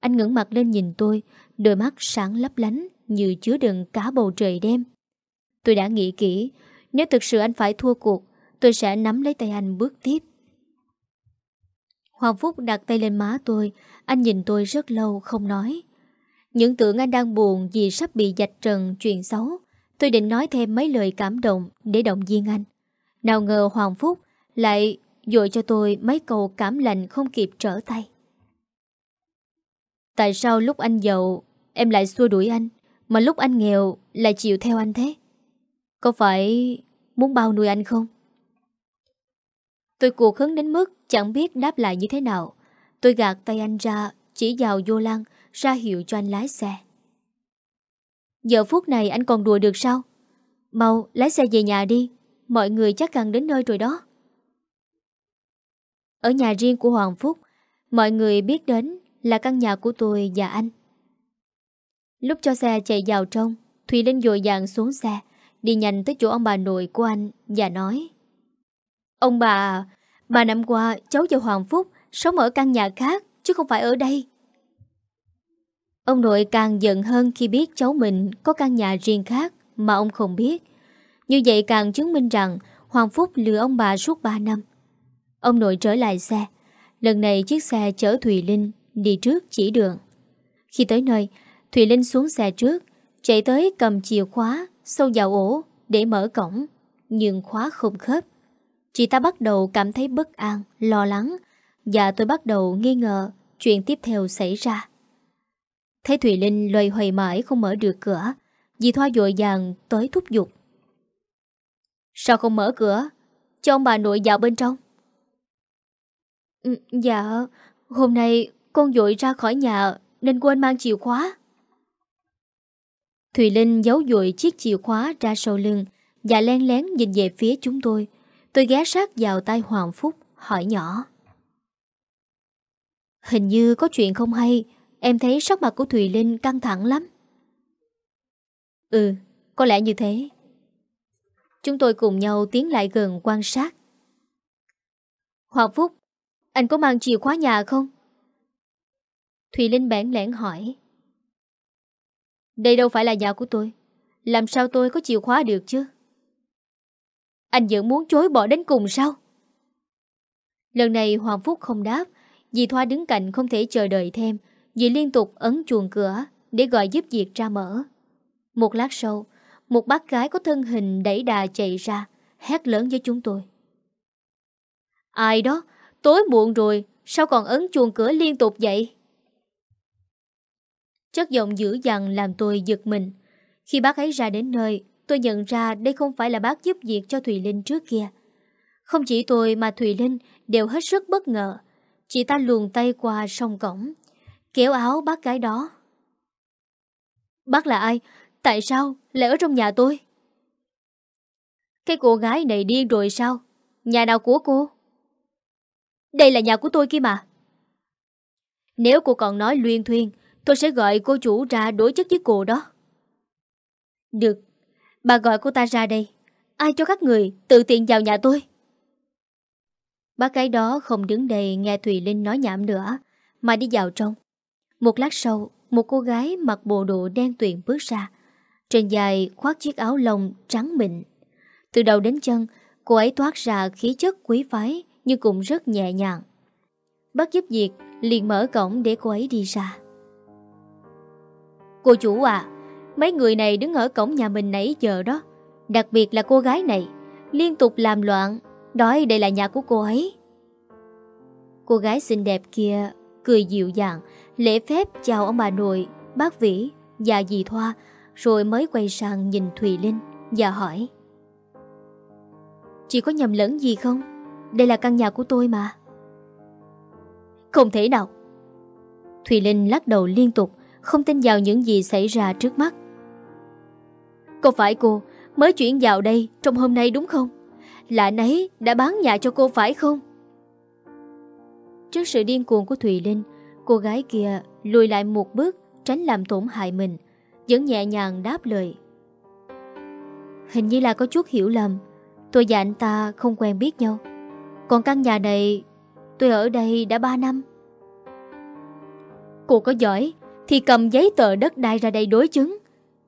Anh ngẩng mặt lên nhìn tôi, đôi mắt sáng lấp lánh như chứa đựng cả bầu trời đêm. Tôi đã nghĩ kỹ, nếu thực sự anh phải thua cuộc, tôi sẽ nắm lấy tay anh bước tiếp. Hoàng Phúc đặt tay lên má tôi, anh nhìn tôi rất lâu không nói. Những tưởng anh đang buồn vì sắp bị dạch trần chuyện xấu. Tôi định nói thêm mấy lời cảm động để động viên anh. Nào ngờ Hoàng Phúc lại dội cho tôi mấy câu cảm lạnh không kịp trở tay. Tại sao lúc anh giàu em lại xua đuổi anh, mà lúc anh nghèo lại chịu theo anh thế? Có phải muốn bao nuôi anh không? Tôi cuộc hứng đến mức chẳng biết đáp lại như thế nào. Tôi gạt tay anh ra, chỉ vào vô lăng, ra hiệu cho anh lái xe. Giờ phút này anh còn đùa được sao? Mau, lái xe về nhà đi. Mọi người chắc cần đến nơi rồi đó. Ở nhà riêng của Hoàng Phúc, mọi người biết đến là căn nhà của tôi và anh. Lúc cho xe chạy vào trong, Thùy Linh dội dàng xuống xe, đi nhanh tới chỗ ông bà nội của anh và nói Ông bà, bà năm qua cháu và Hoàng Phúc sống ở căn nhà khác chứ không phải ở đây. Ông nội càng giận hơn khi biết cháu mình có căn nhà riêng khác mà ông không biết. Như vậy càng chứng minh rằng Hoàng Phúc lừa ông bà suốt 3 năm. Ông nội trở lại xe. Lần này chiếc xe chở Thùy Linh đi trước chỉ đường. Khi tới nơi, Thùy Linh xuống xe trước, chạy tới cầm chìa khóa, sâu vào ổ để mở cổng, nhưng khóa không khớp. Chị ta bắt đầu cảm thấy bất an, lo lắng và tôi bắt đầu nghi ngờ chuyện tiếp theo xảy ra. Thấy Thùy Linh loay hoay mãi không mở được cửa, dì Thoa dội vàng tới thúc giục. Sao không mở cửa? Cho ông bà nội vào bên trong. Ừ, dạ, hôm nay con dội ra khỏi nhà nên quên mang chìa khóa. Thùy Linh giấu dội chiếc chìa khóa ra sau lưng và len lén nhìn về phía chúng tôi. Tôi ghé sát vào tay Hoàng Phúc, hỏi nhỏ. Hình như có chuyện không hay, em thấy sắc mặt của Thùy Linh căng thẳng lắm. Ừ, có lẽ như thế. Chúng tôi cùng nhau tiến lại gần quan sát. Hoàng Phúc, anh có mang chìa khóa nhà không? Thùy Linh bẽn lẽn hỏi. Đây đâu phải là nhà của tôi. Làm sao tôi có chìa khóa được chứ? Anh vẫn muốn chối bỏ đến cùng sao? Lần này Hoàng Phúc không đáp, dì Thoa đứng cạnh không thể chờ đợi thêm, dì liên tục ấn chuồng cửa để gọi giúp việc ra mở. Một lát sau, một bác gái có thân hình đẩy đà chạy ra, hét lớn với chúng tôi. Ai đó, tối muộn rồi, sao còn ấn chuồng cửa liên tục vậy? Chất giọng dữ dằn làm tôi giật mình. Khi bác ấy ra đến nơi, tôi nhận ra đây không phải là bác giúp việc cho Thùy Linh trước kia. Không chỉ tôi mà Thùy Linh đều hết sức bất ngờ. Chị ta luồn tay qua sông cổng, kéo áo bác gái đó. Bác là ai? Tại sao lại ở trong nhà tôi? Cái cô gái này điên rồi sao? Nhà nào của cô? Đây là nhà của tôi kia mà. Nếu cô còn nói luyên thuyên, tôi sẽ gọi cô chủ ra đối chất với cô đó. Được, bà gọi cô ta ra đây. Ai cho các người tự tiện vào nhà tôi? Bác gái đó không đứng đây nghe Thùy Linh nói nhảm nữa, mà đi vào trong. Một lát sau, một cô gái mặc bộ đồ đen tuyền bước ra. Trên dài khoác chiếc áo lông trắng mịn. Từ đầu đến chân, cô ấy thoát ra khí chất quý phái nhưng cũng rất nhẹ nhàng. Bác giúp việc liền mở cổng để cô ấy đi ra. Cô chủ à, mấy người này đứng ở cổng nhà mình nãy giờ đó. Đặc biệt là cô gái này, liên tục làm loạn, đói đây là nhà của cô ấy. Cô gái xinh đẹp kia cười dịu dàng, lễ phép chào ông bà nội, bác Vĩ và dì Thoa, rồi mới quay sang nhìn Thùy Linh và hỏi. Chị có nhầm lẫn gì không? Đây là căn nhà của tôi mà. Không thể nào. Thùy Linh lắc đầu liên tục, không tin vào những gì xảy ra trước mắt. Có phải cô mới chuyển vào đây trong hôm nay đúng không? Là nấy đã bán nhà cho cô phải không? Trước sự điên cuồng của Thùy Linh, cô gái kia lùi lại một bước tránh làm tổn hại mình, vẫn nhẹ nhàng đáp lời. Hình như là có chút hiểu lầm, tôi và anh ta không quen biết nhau. Còn căn nhà này, tôi ở đây đã 3 năm. Cô có giỏi thì cầm giấy tờ đất đai ra đây đối chứng.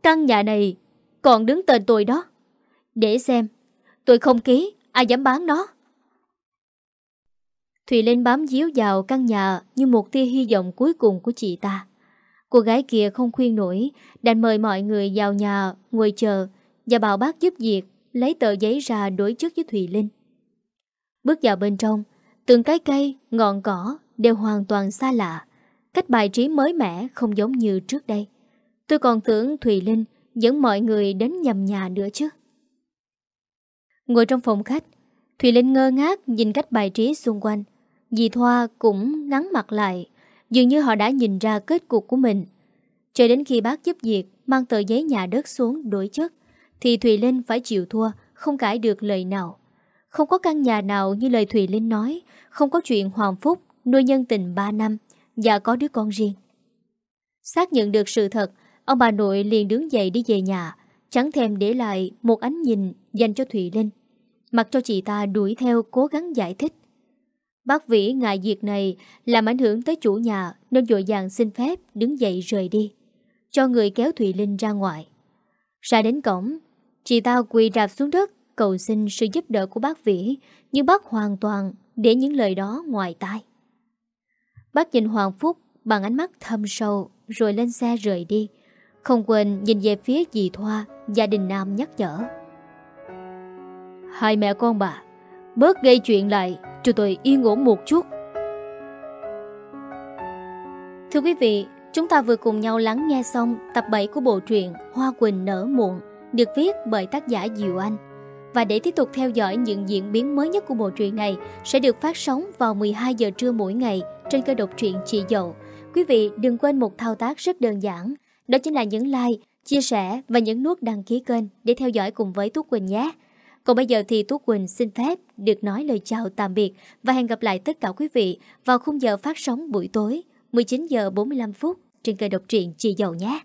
Căn nhà này còn đứng tên tôi đó. Để xem, tôi không ký, ai dám bán nó. Thùy Linh bám díu vào căn nhà như một tia hy vọng cuối cùng của chị ta. Cô gái kia không khuyên nổi, đành mời mọi người vào nhà, ngồi chờ và bảo bác giúp việc lấy tờ giấy ra đối chất với Thùy Linh. Bước vào bên trong, từng cái cây, ngọn cỏ đều hoàn toàn xa lạ. Cách bài trí mới mẻ không giống như trước đây. Tôi còn tưởng Thùy Linh dẫn mọi người đến nhầm nhà nữa chứ. Ngồi trong phòng khách, Thùy Linh ngơ ngác nhìn cách bài trí xung quanh. Dì Thoa cũng ngắn mặt lại, dường như họ đã nhìn ra kết cục của mình. Cho đến khi bác giúp việc mang tờ giấy nhà đất xuống đổi chất, thì Thùy Linh phải chịu thua, không cãi được lời nào. Không có căn nhà nào như lời Thùy Linh nói, không có chuyện Hoàng Phúc nuôi nhân tình 3 năm và có đứa con riêng. Xác nhận được sự thật, ông bà nội liền đứng dậy đi về nhà, chẳng thèm để lại một ánh nhìn dành cho Thùy Linh. Mặc cho chị ta đuổi theo cố gắng giải thích. Bác Vĩ ngại việc này làm ảnh hưởng tới chủ nhà nên dội dàng xin phép đứng dậy rời đi. Cho người kéo Thùy Linh ra ngoài. Ra đến cổng, chị ta quỳ rạp xuống đất cầu xin sự giúp đỡ của bác Vĩ nhưng bác hoàn toàn để những lời đó ngoài tai. Bác nhìn Hoàng Phúc bằng ánh mắt thâm sâu rồi lên xe rời đi. Không quên nhìn về phía dì Thoa, gia đình Nam nhắc nhở. Hai mẹ con bà, bớt gây chuyện lại cho tôi yên ổn một chút. Thưa quý vị, chúng ta vừa cùng nhau lắng nghe xong tập 7 của bộ truyện Hoa Quỳnh nở muộn được viết bởi tác giả Diệu Anh. Và để tiếp tục theo dõi những diễn biến mới nhất của bộ truyện này sẽ được phát sóng vào 12 giờ trưa mỗi ngày trên kênh độc truyện Chị Dậu. Quý vị đừng quên một thao tác rất đơn giản, đó chính là nhấn like, chia sẻ và nhấn nút đăng ký kênh để theo dõi cùng với Tú Quỳnh nhé. Còn bây giờ thì Tú Quỳnh xin phép được nói lời chào tạm biệt và hẹn gặp lại tất cả quý vị vào khung giờ phát sóng buổi tối 19 giờ 45 phút trên kênh độc truyện Chị Dậu nhé.